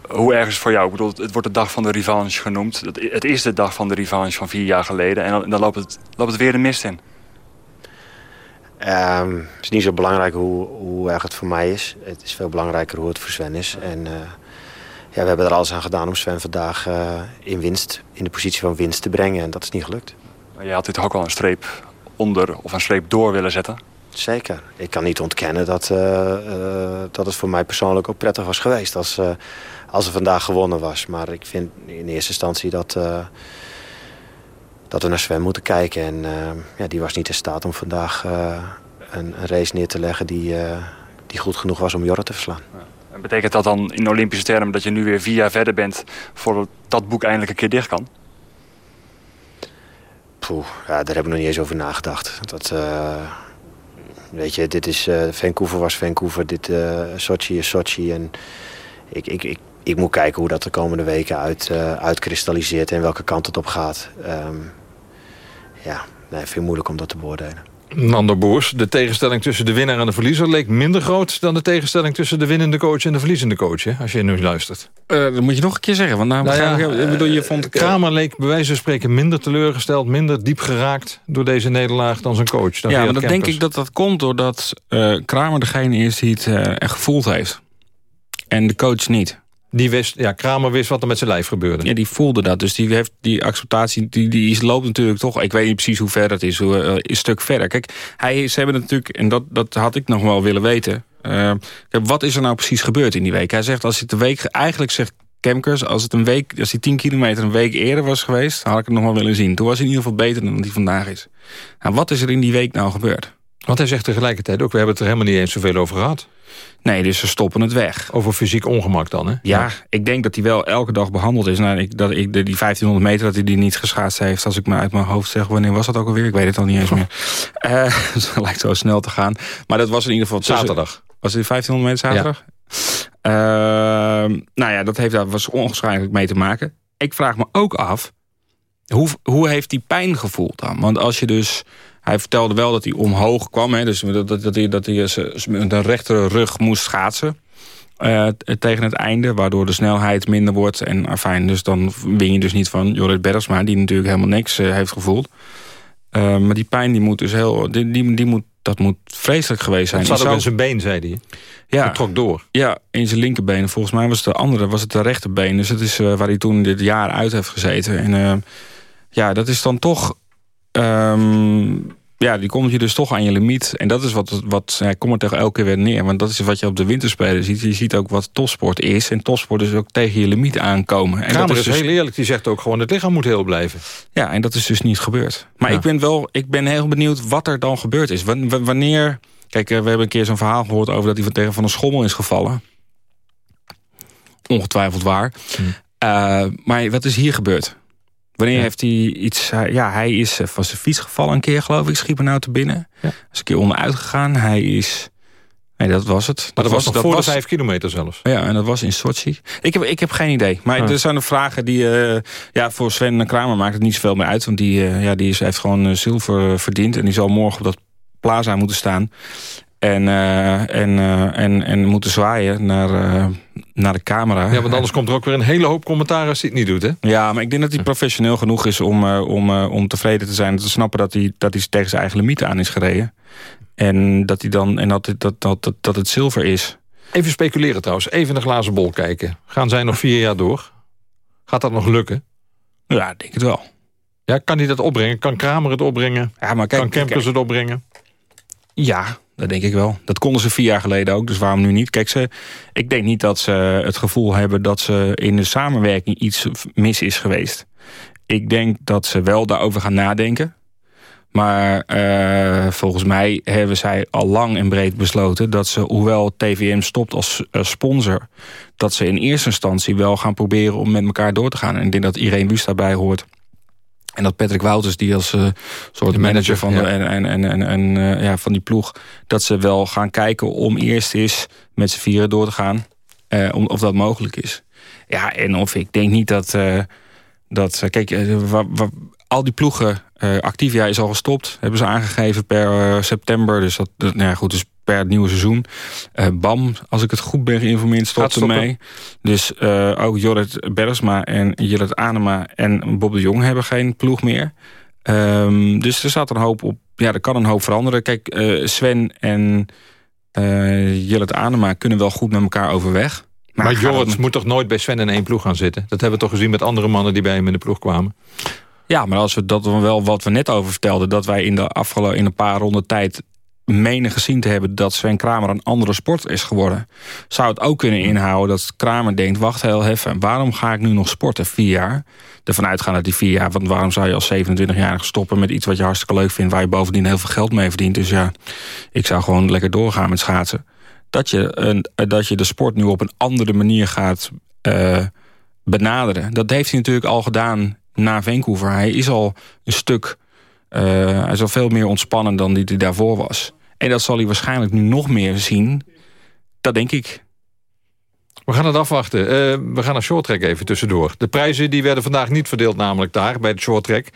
Hoe erg is het voor jou? Ik bedoel, het wordt de dag van de revanche genoemd. Het is de dag van de revanche van vier jaar geleden. En dan, dan loopt, het, loopt het weer de mist in. Um, het is niet zo belangrijk hoe, hoe erg het voor mij is. Het is veel belangrijker hoe het voor Sven is. En uh, ja, we hebben er alles aan gedaan om Sven vandaag uh, in winst, in de positie van winst te brengen. En dat is niet gelukt. Maar je had dit ook wel een streep onder of een streep door willen zetten? Zeker. Ik kan niet ontkennen dat, uh, dat het voor mij persoonlijk ook prettig was geweest als, als er vandaag gewonnen was. Maar ik vind in eerste instantie dat dat we naar Sven moeten kijken. En uh, ja, die was niet in staat om vandaag uh, een, een, race neer te leggen die, uh, die goed genoeg was om Jorre te verslaan. Ja. Betekent dat dan in Olympische termen dat je nu weer vier jaar verder bent... voordat dat boek eindelijk een keer dicht kan? Poeh, ja, daar hebben we nog niet eens over nagedacht. Dat, weet je, dit is, Vancouver was Vancouver, dit Sochi is Sochi. En ik, ik, ik, ik moet kijken hoe dat de komende weken uit, uitkristalliseert en welke kant het op gaat. Um, ja, nee, veel moeilijk om dat te beoordelen. Nando Boers, de tegenstelling tussen de winnaar en de verliezer... leek minder groot dan de tegenstelling tussen de winnende coach en de verliezende coach, hè, als je nu luistert. Uh, dat moet je nog een keer zeggen. Want nou, nou ja, ik, bedoel, je vond... Kramer leek bij wijze van spreken minder teleurgesteld... minder diep geraakt door deze nederlaag dan zijn coach. Dan ja, maar dan denk ik dat dat komt doordat uh, Kramer degene is die het uh, echt gevoeld heeft. En de coach niet. Die wist, ja, Kramer wist wat er met zijn lijf gebeurde. Ja, die voelde dat. Dus die heeft die acceptatie, die, die loopt natuurlijk toch. Ik weet niet precies hoe ver dat is, hoe, uh, een stuk verder. Kijk, hij, ze hebben natuurlijk, en dat, dat had ik nog wel willen weten. Uh, wat is er nou precies gebeurd in die week? Hij zegt, als het de week, eigenlijk zegt Kemkers, als het een week, als die 10 kilometer een week eerder was geweest, had ik het nog wel willen zien. Toen was hij in ieder geval beter dan die vandaag is. Nou, wat is er in die week nou gebeurd? Want hij zegt tegelijkertijd ook, we hebben het er helemaal niet eens zoveel over gehad. Nee, dus ze stoppen het weg. Over fysiek ongemak dan, hè? Ja, ik denk dat hij wel elke dag behandeld is. Nou, ik, dat ik, die 1500 meter dat hij die niet geschaatst heeft... als ik me uit mijn hoofd zeg, wanneer was dat ook alweer? Ik weet het al niet eens meer. *laughs* *laughs* Uh, het lijkt zo snel te gaan. Maar dat was in ieder geval... Zaterdag. Was het 1500 meter zaterdag? Ja. Uh, nou ja, dat heeft daar was onwaarschijnlijk mee te maken. Ik vraag me ook af... Hoe, hoe heeft hij pijn gevoeld dan? Want als je dus hij vertelde wel dat hij omhoog kwam. Hè, dus dat, dat, dat hij, dat hij met een rechtere rug moest schaatsen. Uh, tegen het einde, waardoor de snelheid minder wordt. En afijn, dus dan win je dus niet van Jorrit Bergsma... die natuurlijk helemaal niks uh, heeft gevoeld. Uh, maar die pijn die moet dus heel... Die, die, die moet, dat moet vreselijk geweest zijn. Het zat ook in zijn been, zei hij. Ja, het trok door. Ja, in zijn linkerbeen. Volgens mij was het de andere, was het de rechterbeen. Dus dat is waar hij toen dit jaar uit heeft gezeten. En ja, dat is dan toch Um, ja, die komt je dus toch aan je limiet. En dat is wat, wat ja, kom er tegen elke keer weer neer. Want dat is wat je op de winterspelen ziet. Je ziet ook wat topsport is. En topsport is ook tegen je limiet aankomen. En dat is dus heel eerlijk. Die zegt ook gewoon het lichaam moet heel blijven. Ja, en dat is dus niet gebeurd. Maar ik ben wel ik ben heel benieuwd wat er dan gebeurd is. Wanneer... Kijk, we hebben een keer zo'n verhaal gehoord over dat hij van tegen van een schommel is gevallen. Ongetwijfeld waar. maar wat is hier gebeurd? Wanneer heeft hij iets... ja, hij is van zijn fiets gevallen een keer, geloof ik. Schiep er nou te binnen. Ja. Is een keer onderuit gegaan. Hij is... Nee, dat was het. Maar dat, was nog voor de vijf kilometer zelfs. Ja, en dat was in Sochi. Ik heb, ik heb geen idee. Maar er zijn de vragen die... Uh, ja, voor Sven Kramer maakt het niet zoveel meer uit. Want die, uh, ja, die is, heeft gewoon zilver verdiend. En die zal morgen op dat plaza moeten staan. En, en, en, en moeten zwaaien naar, naar de camera. Ja, want anders komt er ook weer een hele hoop commentaar als hij het niet doet, hè? Ja, maar ik denk dat hij professioneel genoeg is om, om, om tevreden te zijn. Te snappen dat hij, dat hij tegen zijn eigen limiet aan is gereden. En dat, hij dan, en dat, dat, dat, dat, dat het zilver is. Even speculeren trouwens. Even in de glazen bol kijken. Gaan zij nog vier jaar door? Gaat dat nog lukken? Ja, ik denk het wel. Ja, kan hij dat opbrengen? Kan Kramer het opbrengen? Ja, maar kijk, kan Kempers het opbrengen? Ja, dat denk ik wel. Dat konden ze vier jaar geleden ook, dus waarom nu niet? Kijk, ze, ik denk niet dat ze het gevoel hebben dat ze in de samenwerking iets mis is geweest. Ik denk dat ze wel daarover gaan nadenken. Maar uh, volgens mij hebben zij al lang en breed besloten... dat ze, hoewel TVM stopt als uh, sponsor... dat ze in eerste instantie wel gaan proberen om met elkaar door te gaan. En ik denk dat Irene Wust daarbij hoort. En dat Patrick Wouters, die als uh, soort manager, van, de, en, en, en, en, uh, ja, van die ploeg... dat ze wel gaan kijken om eerst eens met z'n vieren door te gaan. Uh, om, of dat mogelijk is. Ja, en of ik denk niet dat... dat kijk, al die ploegen... Activia is al gestopt, hebben ze aangegeven per september. Dus dat, nou ja, goed, dus per het nieuwe seizoen. Uh, BAM, als ik het goed ben geïnformeerd, stopt ermee. Dus uh, ook Jorrit Bergsma en Jillet Anema en Bob de Jong hebben geen ploeg meer. Um, dus er staat een hoop op. Ja, er kan een hoop veranderen. Kijk, uh, Sven en Jillet Anema kunnen wel goed met elkaar overweg. Maar, maar Jorrit moet toch nooit bij Sven in één ploeg gaan zitten? Dat hebben we toch gezien met andere mannen die bij hem in de ploeg kwamen? Ja, maar als we dat wel wat we net over vertelden... dat wij in de afgelopen in een paar ronden tijd menen gezien te hebben dat Sven Kramer een andere sport is geworden... zou het ook kunnen inhouden dat Kramer denkt... wacht heel even, waarom ga ik nu nog sporten vier jaar? Ervan uitgaan dat die vier jaar... want waarom zou je als 27-jarige stoppen met iets wat je hartstikke leuk vindt... waar je bovendien heel veel geld mee verdient? Dus ja, ik zou gewoon lekker doorgaan met schaatsen. Dat je, een, dat je de sport nu op een andere manier gaat uh, benaderen. Dat heeft hij natuurlijk al gedaan na Vancouver. Hij is al een stuk uh, hij is al veel meer ontspannen dan die, die daarvoor was. En dat zal hij waarschijnlijk nu nog meer zien. Dat denk ik. We gaan het afwachten. Uh, we gaan naar shorttrack even tussendoor. De prijzen die werden vandaag niet verdeeld namelijk daar bij de shorttrack.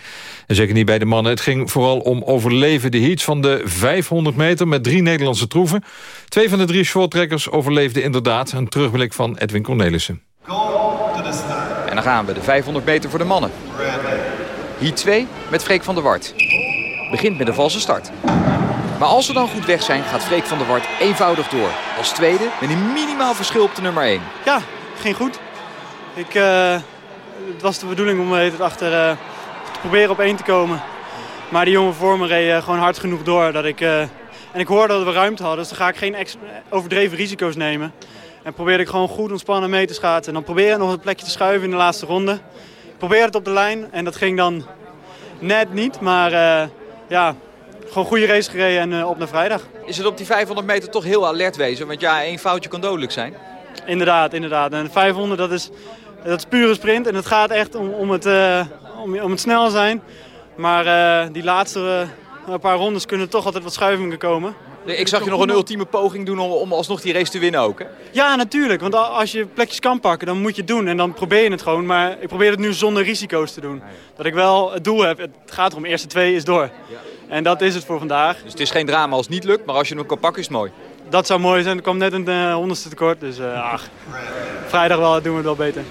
En zeker niet bij de mannen. Het ging vooral om overlevende heats van de 500 meter met drie Nederlandse troeven. Twee van de drie shorttrackers overleefden inderdaad. Een terugblik van Edwin Cornelissen. En dan gaan we, de 500 meter voor de mannen. Heat 2 met Freek van der Wart. Begint met een valse start. Maar als ze dan goed weg zijn, gaat Freek van der Wart eenvoudig door. Als tweede met een minimaal verschil op de nummer 1. Ja, ging goed. Ik, uh, het was de bedoeling om het achter uh, te proberen op 1 te komen. Maar die jongen voor me reed uh, gewoon hard genoeg door. Dat ik, en ik hoorde dat we ruimte hadden, dus dan ga ik geen overdreven risico's nemen. En probeerde ik gewoon goed ontspannen mee te schaatsen. En dan probeer ik nog een plekje te schuiven in de laatste ronde probeerde het op de lijn en dat ging dan net niet. Maar uh, ja, gewoon goede race gereden en uh, op naar vrijdag. Is het op die 500 meter toch heel alert wezen? Want ja, één foutje kan dodelijk zijn. Inderdaad, inderdaad. En 500 dat is, dat is pure sprint en het gaat echt om, om, het, uh, om, om het snel zijn. Maar die laatste paar rondes kunnen toch altijd wat schuivingen komen. Ik zag je nog een ultieme poging doen om, om alsnog die race te winnen ook. Hè? Ja, natuurlijk. Want als je plekjes kan pakken, dan moet je het doen. En dan probeer je het gewoon. Maar ik probeer het nu zonder risico's te doen. Dat ik wel het doel heb. Het gaat erom, eerste twee is door. En dat is het voor vandaag. Dus het is geen drama als het niet lukt, maar als je hem kan pakken is het mooi. Dat zou mooi zijn. Er kwam net een uh, honderdste tekort. Dus uh, ach, vrijdag wel, doen we het wel beter.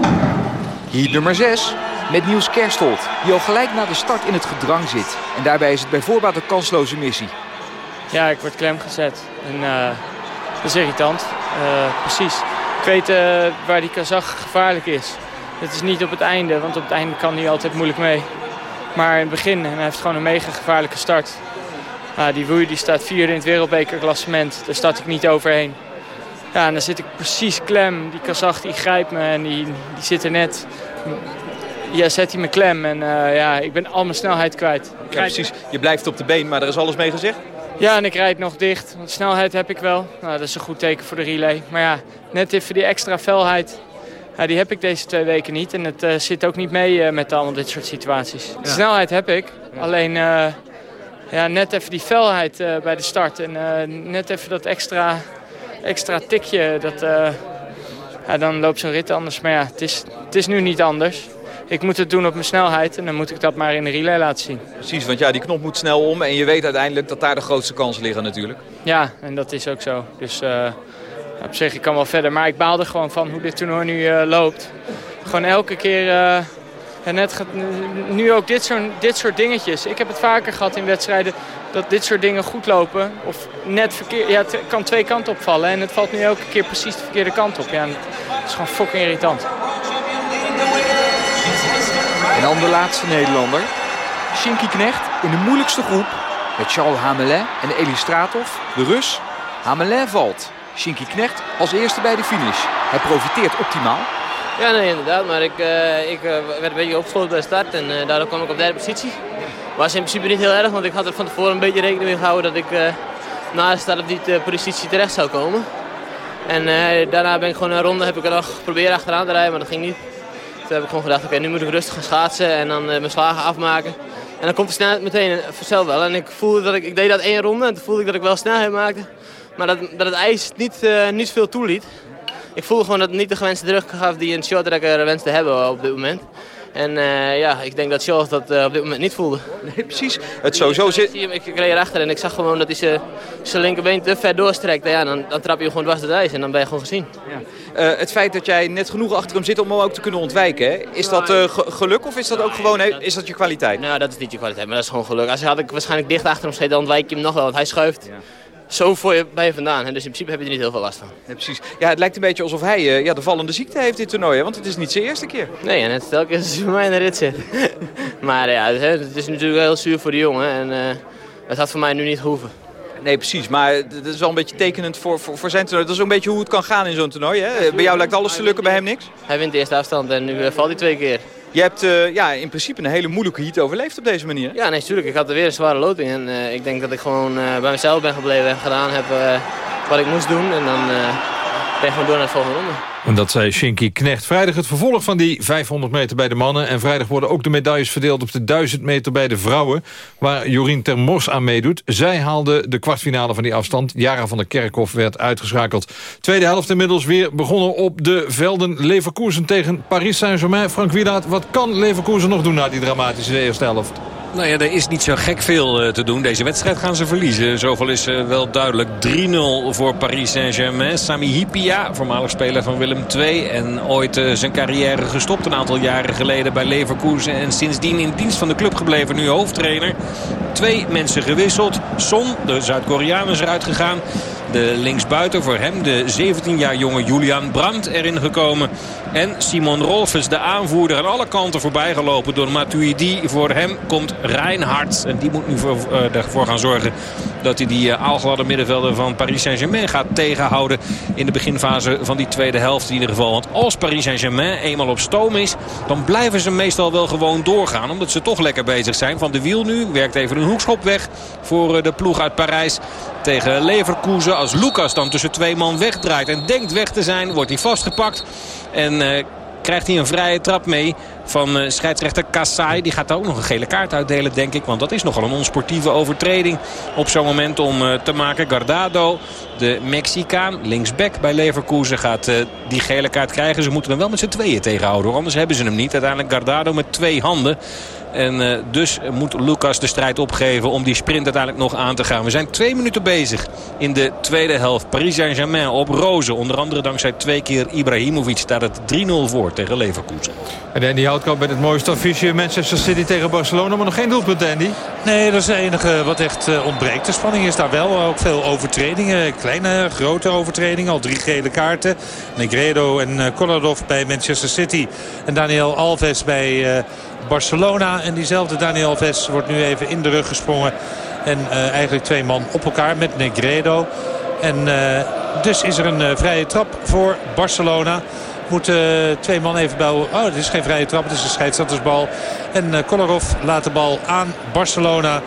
Hier nummer 6 met Niels Kerstold, die al gelijk na de start in het gedrang zit. En daarbij is het bij voorbaat een kansloze missie. Ja, ik word klem gezet. En uh, dat is irritant. Uh, precies. Ik weet uh, waar die Kazach gevaarlijk is. Het is niet op het einde, want op het einde kan hij altijd moeilijk mee. Maar in het begin, en hij heeft gewoon een mega gevaarlijke start. Uh, die Woei die staat vierde in het wereldbekerklassement. Daar start ik niet overheen. Ja, en dan zit ik precies klem. Die Kazach die grijpt me en die, die zit er net. Ja, zet hij me klem en ja, ik ben al mijn snelheid kwijt. Ja, precies. Je blijft op de been, maar er is alles mee gezegd? Ja, en ik rijd nog dicht. Want snelheid heb ik wel. Nou, dat is een goed teken voor de relay. Maar ja, net even die extra felheid. Ja, die heb ik deze twee weken niet. En het uh, zit ook niet mee uh, met allemaal dit soort situaties. De snelheid heb ik. Alleen uh, ja, net even die felheid bij de start. En net even dat extra, extra tikje. Dat, ja, dan loopt zo'n rit anders. Maar ja, het is, het is nu niet anders ik moet het doen op mijn snelheid en dan moet ik dat maar in de relay laten zien. Precies, want ja, die knop moet snel om en je weet uiteindelijk dat daar de grootste kansen liggen natuurlijk. Ja, en dat is ook zo. Dus uh, op zich, ik kan wel verder. Maar ik baal er gewoon van hoe dit toernooi nu uh, loopt. Gewoon elke keer... Uh, en net gaat, nu ook dit soort, dit soort dingetjes. Ik heb het vaker gehad in wedstrijden dat dit soort dingen goed lopen. Of net verkeerd. Ja, het kan twee kanten opvallen. En het valt nu elke keer precies de verkeerde kant op. Ja, het is gewoon fucking irritant. Dan de laatste Nederlander. Shinky Knecht in de moeilijkste groep. Met Charles Hamelin en Elie Stratov, de Rus. Hamelin valt. Shinky Knecht als eerste bij de finish. Hij profiteert optimaal. Ja, nee, inderdaad. Maar ik, uh, ik uh, werd een beetje opgesloten bij de start en uh, daardoor kwam ik op derde positie. Was in principe niet heel erg, want ik had er van tevoren een beetje rekening mee gehouden dat ik na de start op die positie terecht zou komen. En daarna ben ik gewoon een ronde, heb ik er nog geprobeerd achteraan te rijden, maar dat ging niet. Toen heb ik gewoon gedacht, oké, nu moet ik rustig gaan schaatsen en dan mijn slagen afmaken. En dan komt de snelheid meteen vanzelf wel. En ik voelde dat ik, ik deed dat één ronde en toen voelde ik dat ik wel snelheid maakte. Maar dat, dat het ijs niet, uh, niet veel toeliet. Ik voelde gewoon dat het niet de gewenste druk gaf die een shorttracker wenste te hebben op dit moment. En uh, ja, ik denk dat Charles dat uh, op dit moment niet voelde. Nee, precies. Het sowieso zit... Ik, ik reed erachter en ik zag gewoon dat hij zijn linkerbeen te ver doorstrekt. En ja, dan, dan trap je gewoon dwars het ijs en dan ben je gewoon gezien. Ja. Uh, het feit dat jij net genoeg achter hem zit om hem ook te kunnen ontwijken, hè? is dat geluk of is dat ook gewoon is dat je kwaliteit? Nou, dat is niet je kwaliteit, maar dat is gewoon geluk. Als had ik waarschijnlijk dicht achter hem gezeten, dan ontwijk je hem nog wel, want hij schuift. Ja zo voor je, bij je vandaan. En dus in principe heb je er niet heel veel last van. Ja, precies. Ja, het lijkt een beetje alsof hij uh, ja, de vallende ziekte heeft dit toernooi. Hè? Want het is niet zijn eerste keer. Nee, en het is telkens *laughs* voor mij in de rit zit. *laughs* maar ja, het is natuurlijk wel heel zuur voor de jongen. En uh, het had voor mij nu niet hoeven. Nee, precies. Maar het is wel een beetje tekenend voor, voor, voor zijn toernooi. Dat is een beetje hoe het kan gaan in zo'n toernooi. Hè? Bij jou lijkt alles te lukken, bij hem niks? Hij wint de eerste afstand en nu uh, valt hij twee keer. Je hebt uh, ja, in principe een hele moeilijke heat overleefd op deze manier. Ja, nee, natuurlijk. Ik had er weer een zware loting. En uh, ik denk dat ik gewoon uh, bij mezelf ben gebleven en gedaan heb wat ik moest doen. En dan ben gewoon door naar de volgende ronde. En dat zei Shinky Knecht. Vrijdag het vervolg van die 500 meter bij de mannen. En vrijdag worden ook de medailles verdeeld op de 1000 meter bij de vrouwen. Waar Jorien Termors aan meedoet. Zij haalde de kwartfinale van die afstand. Jara van der Kerkhof werd uitgeschakeld. Tweede helft inmiddels weer begonnen op de velden. Leverkusen tegen Paris Saint-Germain. Frank Wielaert, wat kan Leverkusen nog doen na die dramatische eerste helft? Nou ja, er is niet zo gek veel uh, te doen. Deze wedstrijd gaan ze verliezen. Zoveel is uh, wel duidelijk. 3-0 voor Paris Saint-Germain. Sami Hipia, voormalig speler van Willem II. En ooit uh, zijn carrière gestopt een aantal jaren geleden bij Leverkusen. En sindsdien in dienst van de club gebleven. Nu hoofdtrainer. Twee mensen gewisseld. Son, de Zuid-Koreaan, is eruit gegaan. De linksbuiten voor hem, de 17 jaar jonge Julian Brandt erin gekomen. En Simon Rolfes, de aanvoerder, aan alle kanten voorbij gelopen door Matuidi. Voor hem komt Reinhardt. En die moet nu voor, uh, ervoor gaan zorgen dat hij die uh, aalgladde middenvelder van Paris Saint-Germain gaat tegenhouden. In de beginfase van die tweede helft in ieder geval. Want als Paris Saint-Germain eenmaal op stoom is, dan blijven ze meestal wel gewoon doorgaan. Omdat ze toch lekker bezig zijn. Van de wiel nu werkt even een hoekschop weg voor uh, de ploeg uit Parijs tegen Leverkusen. Als Lucas dan tussen twee man wegdraait en denkt weg te zijn, wordt hij vastgepakt. En krijgt hij een vrije trap mee van uh, scheidsrechter Kassai. Die gaat daar ook nog een gele kaart uitdelen, denk ik. Want dat is nogal een onsportieve overtreding op zo'n moment om uh, te maken. Gardado, de Mexicaan, linksback bij Leverkusen, gaat uh, die gele kaart krijgen. Ze moeten hem wel met z'n tweeën tegenhouden, anders hebben ze hem niet. Uiteindelijk Gardado met twee handen. En uh, dus moet Lucas de strijd opgeven om die sprint uiteindelijk nog aan te gaan. We zijn twee minuten bezig in de tweede helft. Paris Saint-Germain op rozen. Onder andere dankzij twee keer Ibrahimovic staat het 3-0 voor tegen Leverkusen. En Andy Houtkamp met het mooiste affiche. Manchester City tegen Barcelona. Maar nog geen doelpunt, Andy. Nee, dat is het enige wat echt uh, ontbreekt. De spanning is daar wel. Ook veel overtredingen. Kleine, grote overtredingen. Al drie gele kaarten. Negredo en uh, Kolarov bij Manchester City. En Daniel Alves bij... Uh, Barcelona. En diezelfde Daniel Alves wordt nu even in de rug gesprongen. En uh, eigenlijk twee man op elkaar met Negredo. En uh, dus is er een uh, vrije trap voor Barcelona. Moeten twee man even bij... Oh, het is geen vrije trap, het is een scheidsrechtersbal. En Kolarov laat de bal aan Barcelona.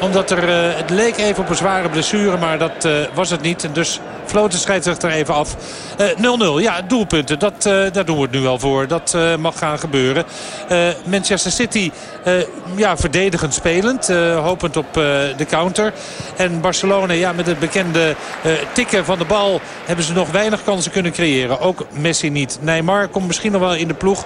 Omdat er, uh, het leek even op een zware blessure, maar dat uh, was het niet. En dus floot de scheidsrechter even af. 0-0, uh, ja, doelpunten. Dat, daar doen we het nu wel voor. Dat mag gaan gebeuren. Manchester City, ja, verdedigend spelend. hopend op de counter. En Barcelona, ja, met het bekende tikken van de bal... hebben ze nog weinig kansen kunnen creëren. Ook Messi niet. Neymar komt misschien nog wel in de ploeg.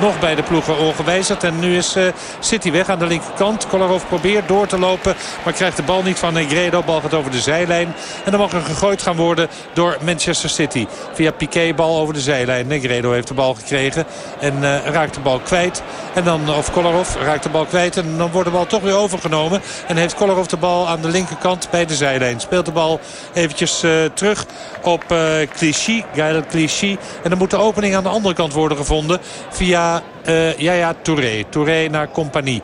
nog bij de ploegen ongewijzigd. En nu is City weg aan de linkerkant. Kolarov probeert door te lopen. Maar krijgt de bal niet van Negredo. Bal gaat over de zijlijn. En dan mag er gegooid gaan worden door Manchester City. Via Piqué bal over de zijlijn. Negredo heeft de bal gekregen. En uh, raakt de bal kwijt. En dan, of Kolarov raakt de bal kwijt. En dan wordt de bal toch weer overgenomen. En heeft Kolarov de bal aan de linkerkant bij de zijlijn. Speelt de bal eventjes uh, terug op uh, Clichy. Gaël Clichy. En dan moet de opening aan de andere kant worden gevonden. Via uh, Yaya Touré. Touré naar Compagnie.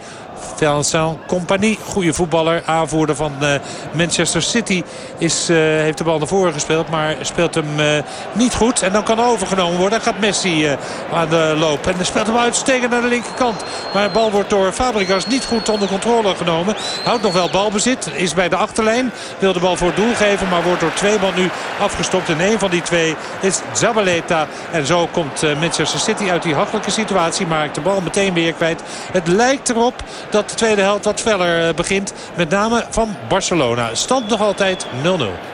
Vincent Compagnie, goede voetballer, aanvoerder van uh, Manchester City, is, uh, heeft de bal naar voren gespeeld, maar speelt hem uh, niet goed. En dan kan overgenomen worden. Dan gaat Messi aan de loop. En dan speelt hem uitstekend naar de linkerkant. Maar de bal wordt door Fabregas niet goed onder controle genomen. Houdt nog wel balbezit, is bij de achterlijn. Wil de bal voor het doel geven, maar wordt door twee man nu afgestopt. En een van die twee is Zabaleta. En zo komt Manchester City uit die hachelijke situatie. Maakt de bal meteen weer kwijt. Het lijkt erop dat de tweede helft wat feller eh, begint. Met name van Barcelona. Stand nog altijd 0-0.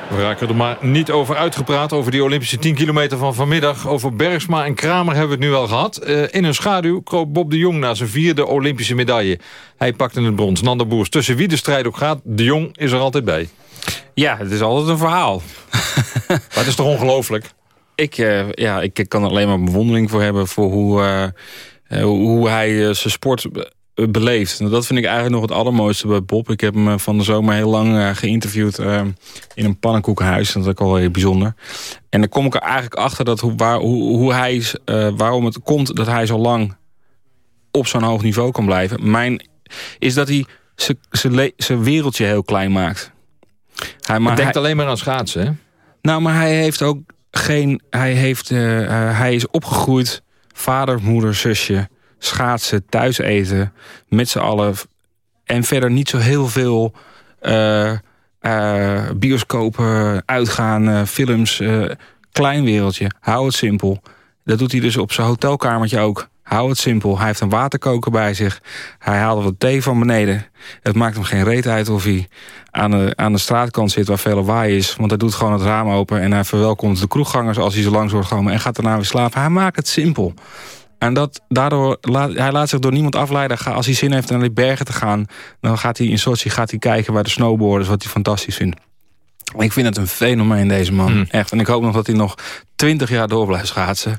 We raken er maar niet over uitgepraat. Over die Olympische 10 kilometer van vanmiddag. Over Bergsma en Kramer hebben we het nu al gehad. Uh, in hun schaduw kroop Bob de Jong naar zijn vierde Olympische medaille. Hij pakte het brons. Nando Boers. Tussen wie de strijd ook gaat, de Jong is er altijd bij. Ja, het is altijd een verhaal. *laughs* maar het is toch ongelooflijk? Ik, uh, ja, ik kan er alleen maar bewondering voor hebben... voor hoe, uh, hoe hij zijn sport eh, beleefd. En dat vind ik eigenlijk nog het allermooiste bij Bob. Ik heb hem eh, van de zomer heel lang uh, geïnterviewd in een pannenkoekenhuis. Dat is ook wel heel bijzonder. En dan kom ik er eigenlijk achter dat hoe, waar, hoe, hoe hij, waarom het komt dat hij zo lang op zo'n hoog niveau kan blijven. Mijn is dat hij zijn wereldje heel klein maakt. Hij, maar denkt hij, alleen maar aan schaatsen, hè? Nou, maar hij heeft ook geen... Hij, heeft, hij is opgegroeid, vader, moeder, zusje schaatsen, thuis eten, met z'n allen. En verder niet zo heel veel uh, bioscopen, uitgaan, uh, films. klein wereldje, hou het simpel. Dat doet hij dus op zijn hotelkamertje ook. Hou het simpel. Hij heeft een waterkoker bij zich. Hij haalde wat thee van beneden. Het maakt hem geen reet uit of hij aan de, aan de straatkant zit waar veel lawaai is. Want hij doet gewoon het raam open en hij verwelkomt de kroeggangers als hij zo langs wordt komen. En gaat daarna weer slapen. Hij maakt het simpel. En dat, daardoor laat, hij laat zich door niemand afleiden. Als hij zin heeft naar die bergen te gaan... dan gaat hij in Sochi gaat hij kijken waar de snowboarders... wat hij fantastisch vindt. Ik vind het een fenomeen, deze man. Hmm. Echt. En ik hoop nog dat hij nog twintig jaar door blijft schaatsen.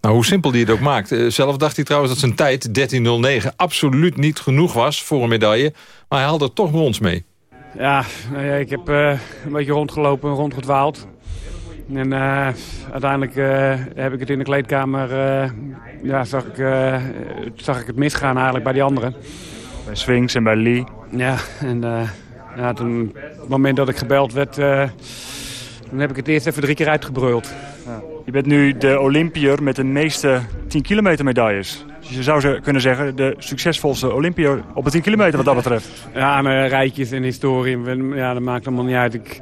Nou, hoe simpel die het ook maakt. Eh, zelf dacht hij trouwens dat zijn tijd, 13.09... absoluut niet genoeg was voor een medaille. Maar hij haalde er toch brons mee. Ja, nou ja ik heb uh, een beetje rondgelopen en rondgedwaald. En uh, uiteindelijk uh, heb ik het in de kleedkamer, uh, ja, zag, ik, zag ik het misgaan eigenlijk bij die anderen. Bij Swings en bij Lee. Ja, en ja, toen, op het moment dat ik gebeld werd, toen heb ik het eerst even drie keer uitgebruld. Ja. Je bent nu de Olympiër met de meeste 10 kilometer medailles. Dus je zou kunnen zeggen de succesvolste Olympiër op de 10 kilometer wat dat betreft. Ja, mijn rijtjes en historie, ja, dat maakt allemaal niet uit. Ik,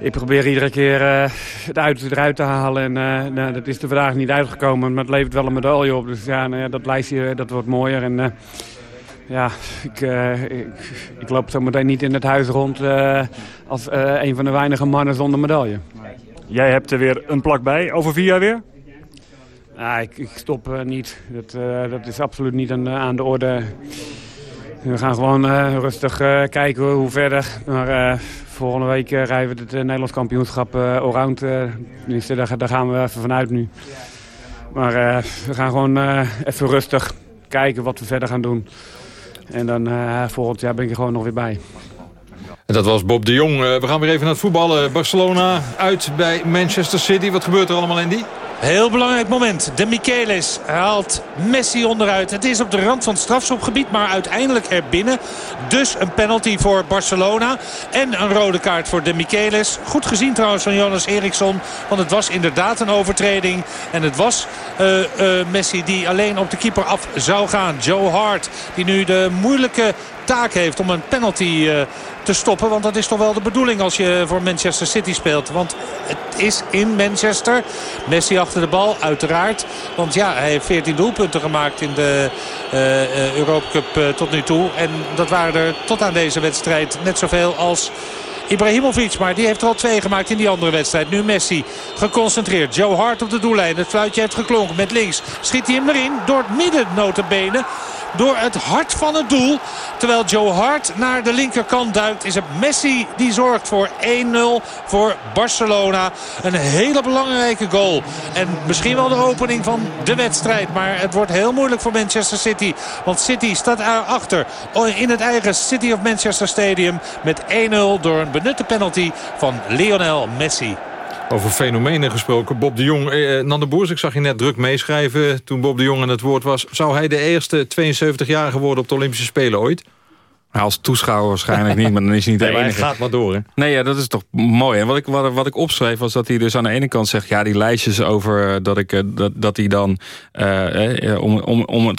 ik probeer iedere keer uh, het uit, eruit te halen. En uh, nou, dat is er vandaag niet uitgekomen, maar het levert wel een medaille op. Dus ja, nou ja dat lijstje dat wordt mooier. En uh, ja, ik, ik, ik, loop zo meteen niet in het huis rond als een van de weinige mannen zonder medaille. Jij hebt er weer een plak bij. Over vier jaar weer? Nou, ik, ik stop niet. Dat, dat is absoluut niet aan, aan de orde. We gaan gewoon rustig kijken hoe verder. Maar Volgende week rijden we het Nederlands kampioenschap allround. tenminste, daar, daar, gaan we even vanuit nu. Maar we gaan gewoon even rustig kijken wat we verder gaan doen. En dan volgend jaar ben ik er gewoon nog weer bij. En dat was Bob de Jong. we gaan weer even naar het voetballen. Barcelona uit bij Manchester City. Wat gebeurt er allemaal in die? Heel belangrijk moment. De Michelis haalt Messi onderuit. Het is op de rand van het strafschopgebied, maar uiteindelijk er binnen. Dus een penalty voor Barcelona. En een rode kaart voor de Michelis. Goed gezien trouwens van Jonas Eriksson. Want het was inderdaad een overtreding. En het was uh, uh, Messi die alleen op de keeper af zou gaan. Joe Hart, die nu de moeilijke taak heeft om een penalty uh, te stoppen. Want dat is toch wel de bedoeling als je voor Manchester City speelt. Want het is in Manchester. Messi achter de bal, uiteraard. Want ja, hij heeft 14 doelpunten gemaakt in de uh, Europa Cup tot nu toe. En dat waren er tot aan deze wedstrijd net zoveel als... Ibrahimovic, maar die heeft er al twee gemaakt in die andere wedstrijd. Nu Messi geconcentreerd. Joe Hart op de doellijn. Het fluitje heeft geklonken met links. Schiet hij hem erin door het midden notenbenen door het hart van het doel. Terwijl Joe Hart naar de linkerkant duikt is het Messi die zorgt voor 1-0 voor Barcelona. Een hele belangrijke goal. En misschien wel de opening van de wedstrijd. Maar het wordt heel moeilijk voor Manchester City. Want City staat erachter in het eigen City of Manchester Stadium met 1-0 door een benutte penalty van Lionel Messi. Over fenomenen gesproken. Bob de Jong, eh, Nando Boers, ik zag je net druk meeschrijven toen Bob de Jong aan het woord was. Zou hij de eerste 72-jarige worden op de Olympische Spelen ooit? Als toeschouwer waarschijnlijk niet, maar dan is hij niet de nee, enige. gaat maar door, hè? Nee, ja, dat is toch mooi. En wat ik, wat, wat ik opschreef was dat hij dus aan de ene kant zegt... ja, die lijstjes over eh, dat, ik, eh, dat, dat hij dan... Uh, eh, om, om, om het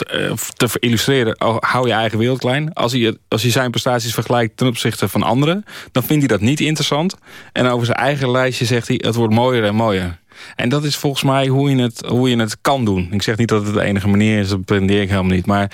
te illustreren, oh, hou je eigen wereld klein. Als hij, als hij zijn prestaties vergelijkt ten opzichte van anderen... dan vindt hij dat niet interessant. En over zijn eigen lijstje zegt hij... het wordt mooier en mooier. En dat is volgens mij hoe je het, hoe je het kan doen. Ik zeg niet dat het de enige manier is, dat pretendeer ik helemaal niet. Maar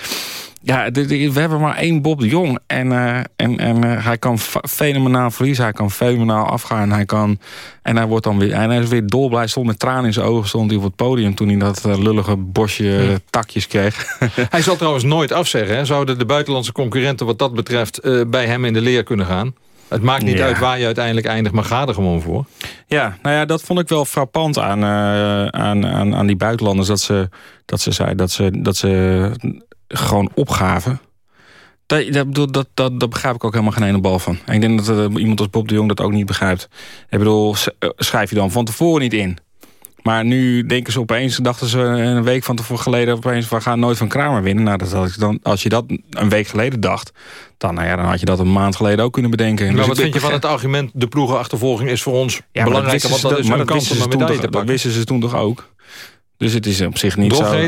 ja, we hebben maar één Bob de Jong. En, uh, en, en uh, hij kan fenomenaal verliezen. Hij kan fenomenaal afgaan. Hij kan, en hij wordt dan weer. En hij is weer dolblij. Stond met tranen in zijn ogen. Stond hij op het podium toen hij dat uh, lullige bosje takjes kreeg. *laughs* hij zal trouwens nooit afzeggen. Hè? Zouden de buitenlandse concurrenten wat dat betreft bij hem in de leer kunnen gaan? Het maakt niet uit waar je uiteindelijk eindigt, maar ga er gewoon voor. Ja, nou ja, dat vond ik wel frappant aan, aan, aan, aan die buitenlanders. Dat ze, dat ze zei dat ze, dat ze gewoon opgaven. Dat, dat, dat, dat, dat begrijp ik ook helemaal geen ene bal van. En ik denk dat uh, iemand als Bob de Jong dat ook niet begrijpt. Ik bedoel, eh, schrijf je dan van tevoren niet in. Maar nu denken ze opeens, dachten ze een week van tevoren geleden... opeens, we gaan nooit van Kramer winnen. Nou, dat dan, als je dat een week geleden dacht... Dan, nou ja, dan had je dat een maand geleden ook kunnen bedenken. Maar dus wat vind je van het argument... de ploegenachtervolging is voor ons ja, belangrijker... want dat is maar een kans om een medaille te pakken. Dat wisten ze toen toch ook? Dus het is op zich niet zo...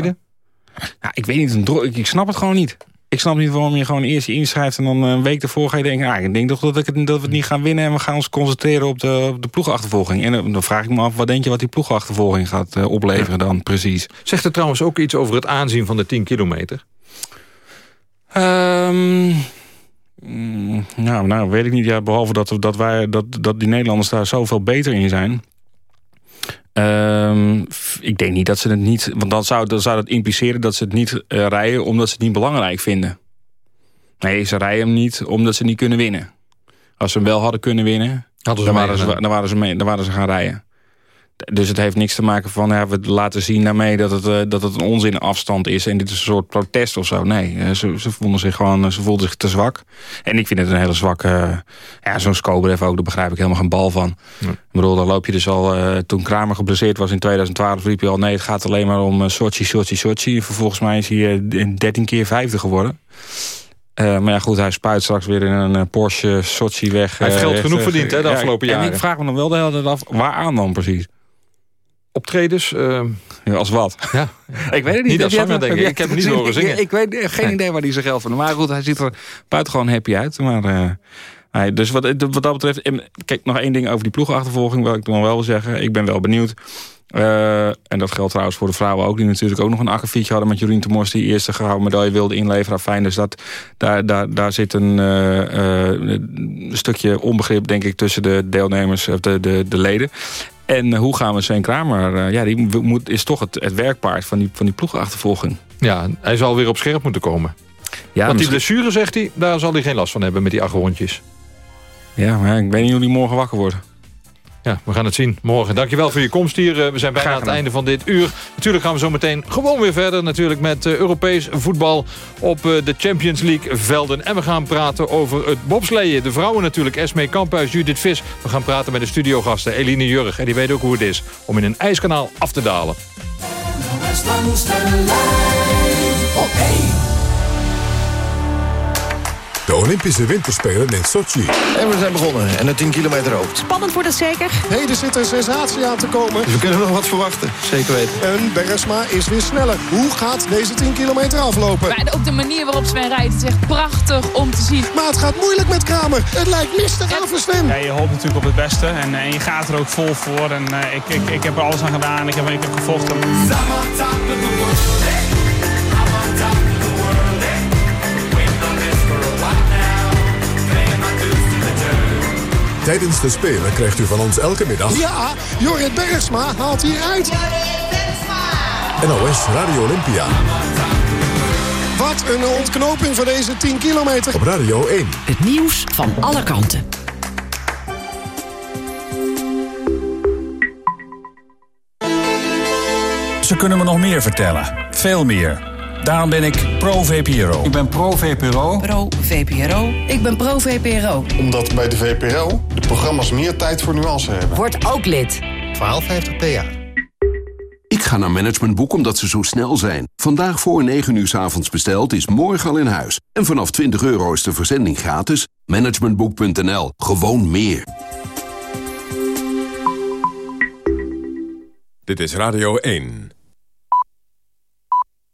Nou, ik weet niet, ik, ik snap het gewoon niet. Ik snap niet waarom je gewoon eerst je inschrijft... en dan een week ervoor ga je denken... Ah, ik denk toch dat, ik, dat we het niet gaan winnen... en we gaan ons concentreren op de, op de ploegachtervolging. En eh, dan vraag ik me af, wat denk je wat die ploegachtervolging gaat uh, opleveren dan precies? Zegt er trouwens ook iets over het aanzien van de 10 kilometer? Um, nou, nou, weet ik niet. Ja, behalve dat, dat, wij, dat, dat die Nederlanders daar zoveel beter in zijn... Um, ik denk niet dat ze het niet... Want dan zou, dan zou dat impliceren dat ze het niet uh, rijden... omdat ze het niet belangrijk vinden. Nee, ze rijden hem niet omdat ze niet kunnen winnen. Als ze hem wel hadden kunnen winnen... Hadden ze dan, waren ze, dan, waren ze mee, dan waren ze gaan rijden. Dus het heeft niks te maken van, ja, we laten zien daarmee dat het, uh, dat het een onzin afstand is. En dit is een soort protest of zo. Nee, uh, ze, ze, voelden zich gewoon, ze voelden zich te zwak. En ik vind het een hele zwakke, uh, ja, zo'n Skobrev ook, daar begrijp ik helemaal geen bal van. Ja. Ik bedoel, dan loop je dus al, toen Kramer geblesseerd was in 2012, riep je al, nee, het gaat alleen maar om Sochi, Sochi, Sochi. Vervolgens mij is hij 13 keer vijfde geworden. Uh, maar ja, goed, hij spuit straks weer in een Porsche Sochi weg. Hij heeft geld genoeg verdiend, hè, de afgelopen ja, jaren. En ik vraag me dan wel de hele tijd af, waaraan dan precies? Optredens. Uh... Ja, als wat? Ja. *laughs* ik weet het niet. Niet als zanger, denk ik. Ik heb hem niet horen zingen. Ik, ik weet geen idee waar hij zijn geld van Maar goed, hij ziet er buitengewoon happy uit. Maar, uh, hij, dus wat, wat dat betreft... Kijk, nog één ding over die ploegachtervolging... wil ik dan wel wil zeggen. Ik ben wel benieuwd. Uh, en dat geldt trouwens voor de vrouwen ook. Die natuurlijk ook nog een akkefietje hadden met Jorien Temors... die eerste gouden medaille wilde inleveren. Fijn, dus dat, daar, daar, daar zit een uh, stukje onbegrip, denk ik... tussen de deelnemers, of de, de, de leden. En hoe gaan we Sven Kramer... Uh, ja, die moet, is toch het, het werkpaard van die, van die ploegachtervolging. Ja, hij zal weer op scherp moeten komen. Ja, Want die blessure, zegt hij, daar zal hij geen last van hebben met die acht rondjes. Ja, maar ik weet niet hoe hij morgen wakker wordt. Ja, we gaan het zien morgen. Dankjewel voor je komst hier. We zijn bijna aan het einde van dit uur. Natuurlijk gaan we zo meteen gewoon weer verder. Natuurlijk met Europees voetbal op de Champions League velden. En we gaan praten over het bobsleeën. De vrouwen natuurlijk. Esme Kamphuis, Judith Vis. We gaan praten met de studiogasten Eline Jurg. En die weet ook hoe het is om in een ijskanaal af te dalen. De Olympische Winterspelen in Sochi. En we zijn begonnen. En de 10 kilometer ook. Spannend wordt het zeker. Heden zit een sensatie aan te komen. Dus we kunnen nog wat verwachten. Zeker weten. En Bergsma is weer sneller. Hoe gaat deze 10 kilometer aflopen? Maar ook de manier waarop Sven rijdt, het is echt prachtig om te zien. Maar het gaat moeilijk met Kramer. Het lijkt mistig aan voor Sven. Ja, je hoopt natuurlijk op het beste en, en je gaat er ook vol voor. En uh, ik, ik, ik heb er alles aan gedaan. Ik heb, ik heb gevochten. Tijdens de Spelen krijgt u van ons elke middag... Ja, Jorrit Bergsma haalt hier uit. NOS Radio Olympia. Wat een ontknoping voor deze 10 kilometer. Op Radio 1. Het nieuws van alle kanten. Ze kunnen me nog meer vertellen. Veel meer. Daarom ben ik pro-VPRO. Ik ben pro-VPRO. Pro-VPRO. Ik ben pro-VPRO. Omdat bij de VPRO de programma's meer tijd voor nuance hebben. Word ook lid. 1250 PA. Ik ga naar Managementboek omdat ze zo snel zijn. Vandaag voor 9 uur s avonds besteld is morgen al in huis. En vanaf 20 euro is de verzending gratis. Managementboek.nl. Gewoon meer. Dit is Radio 1.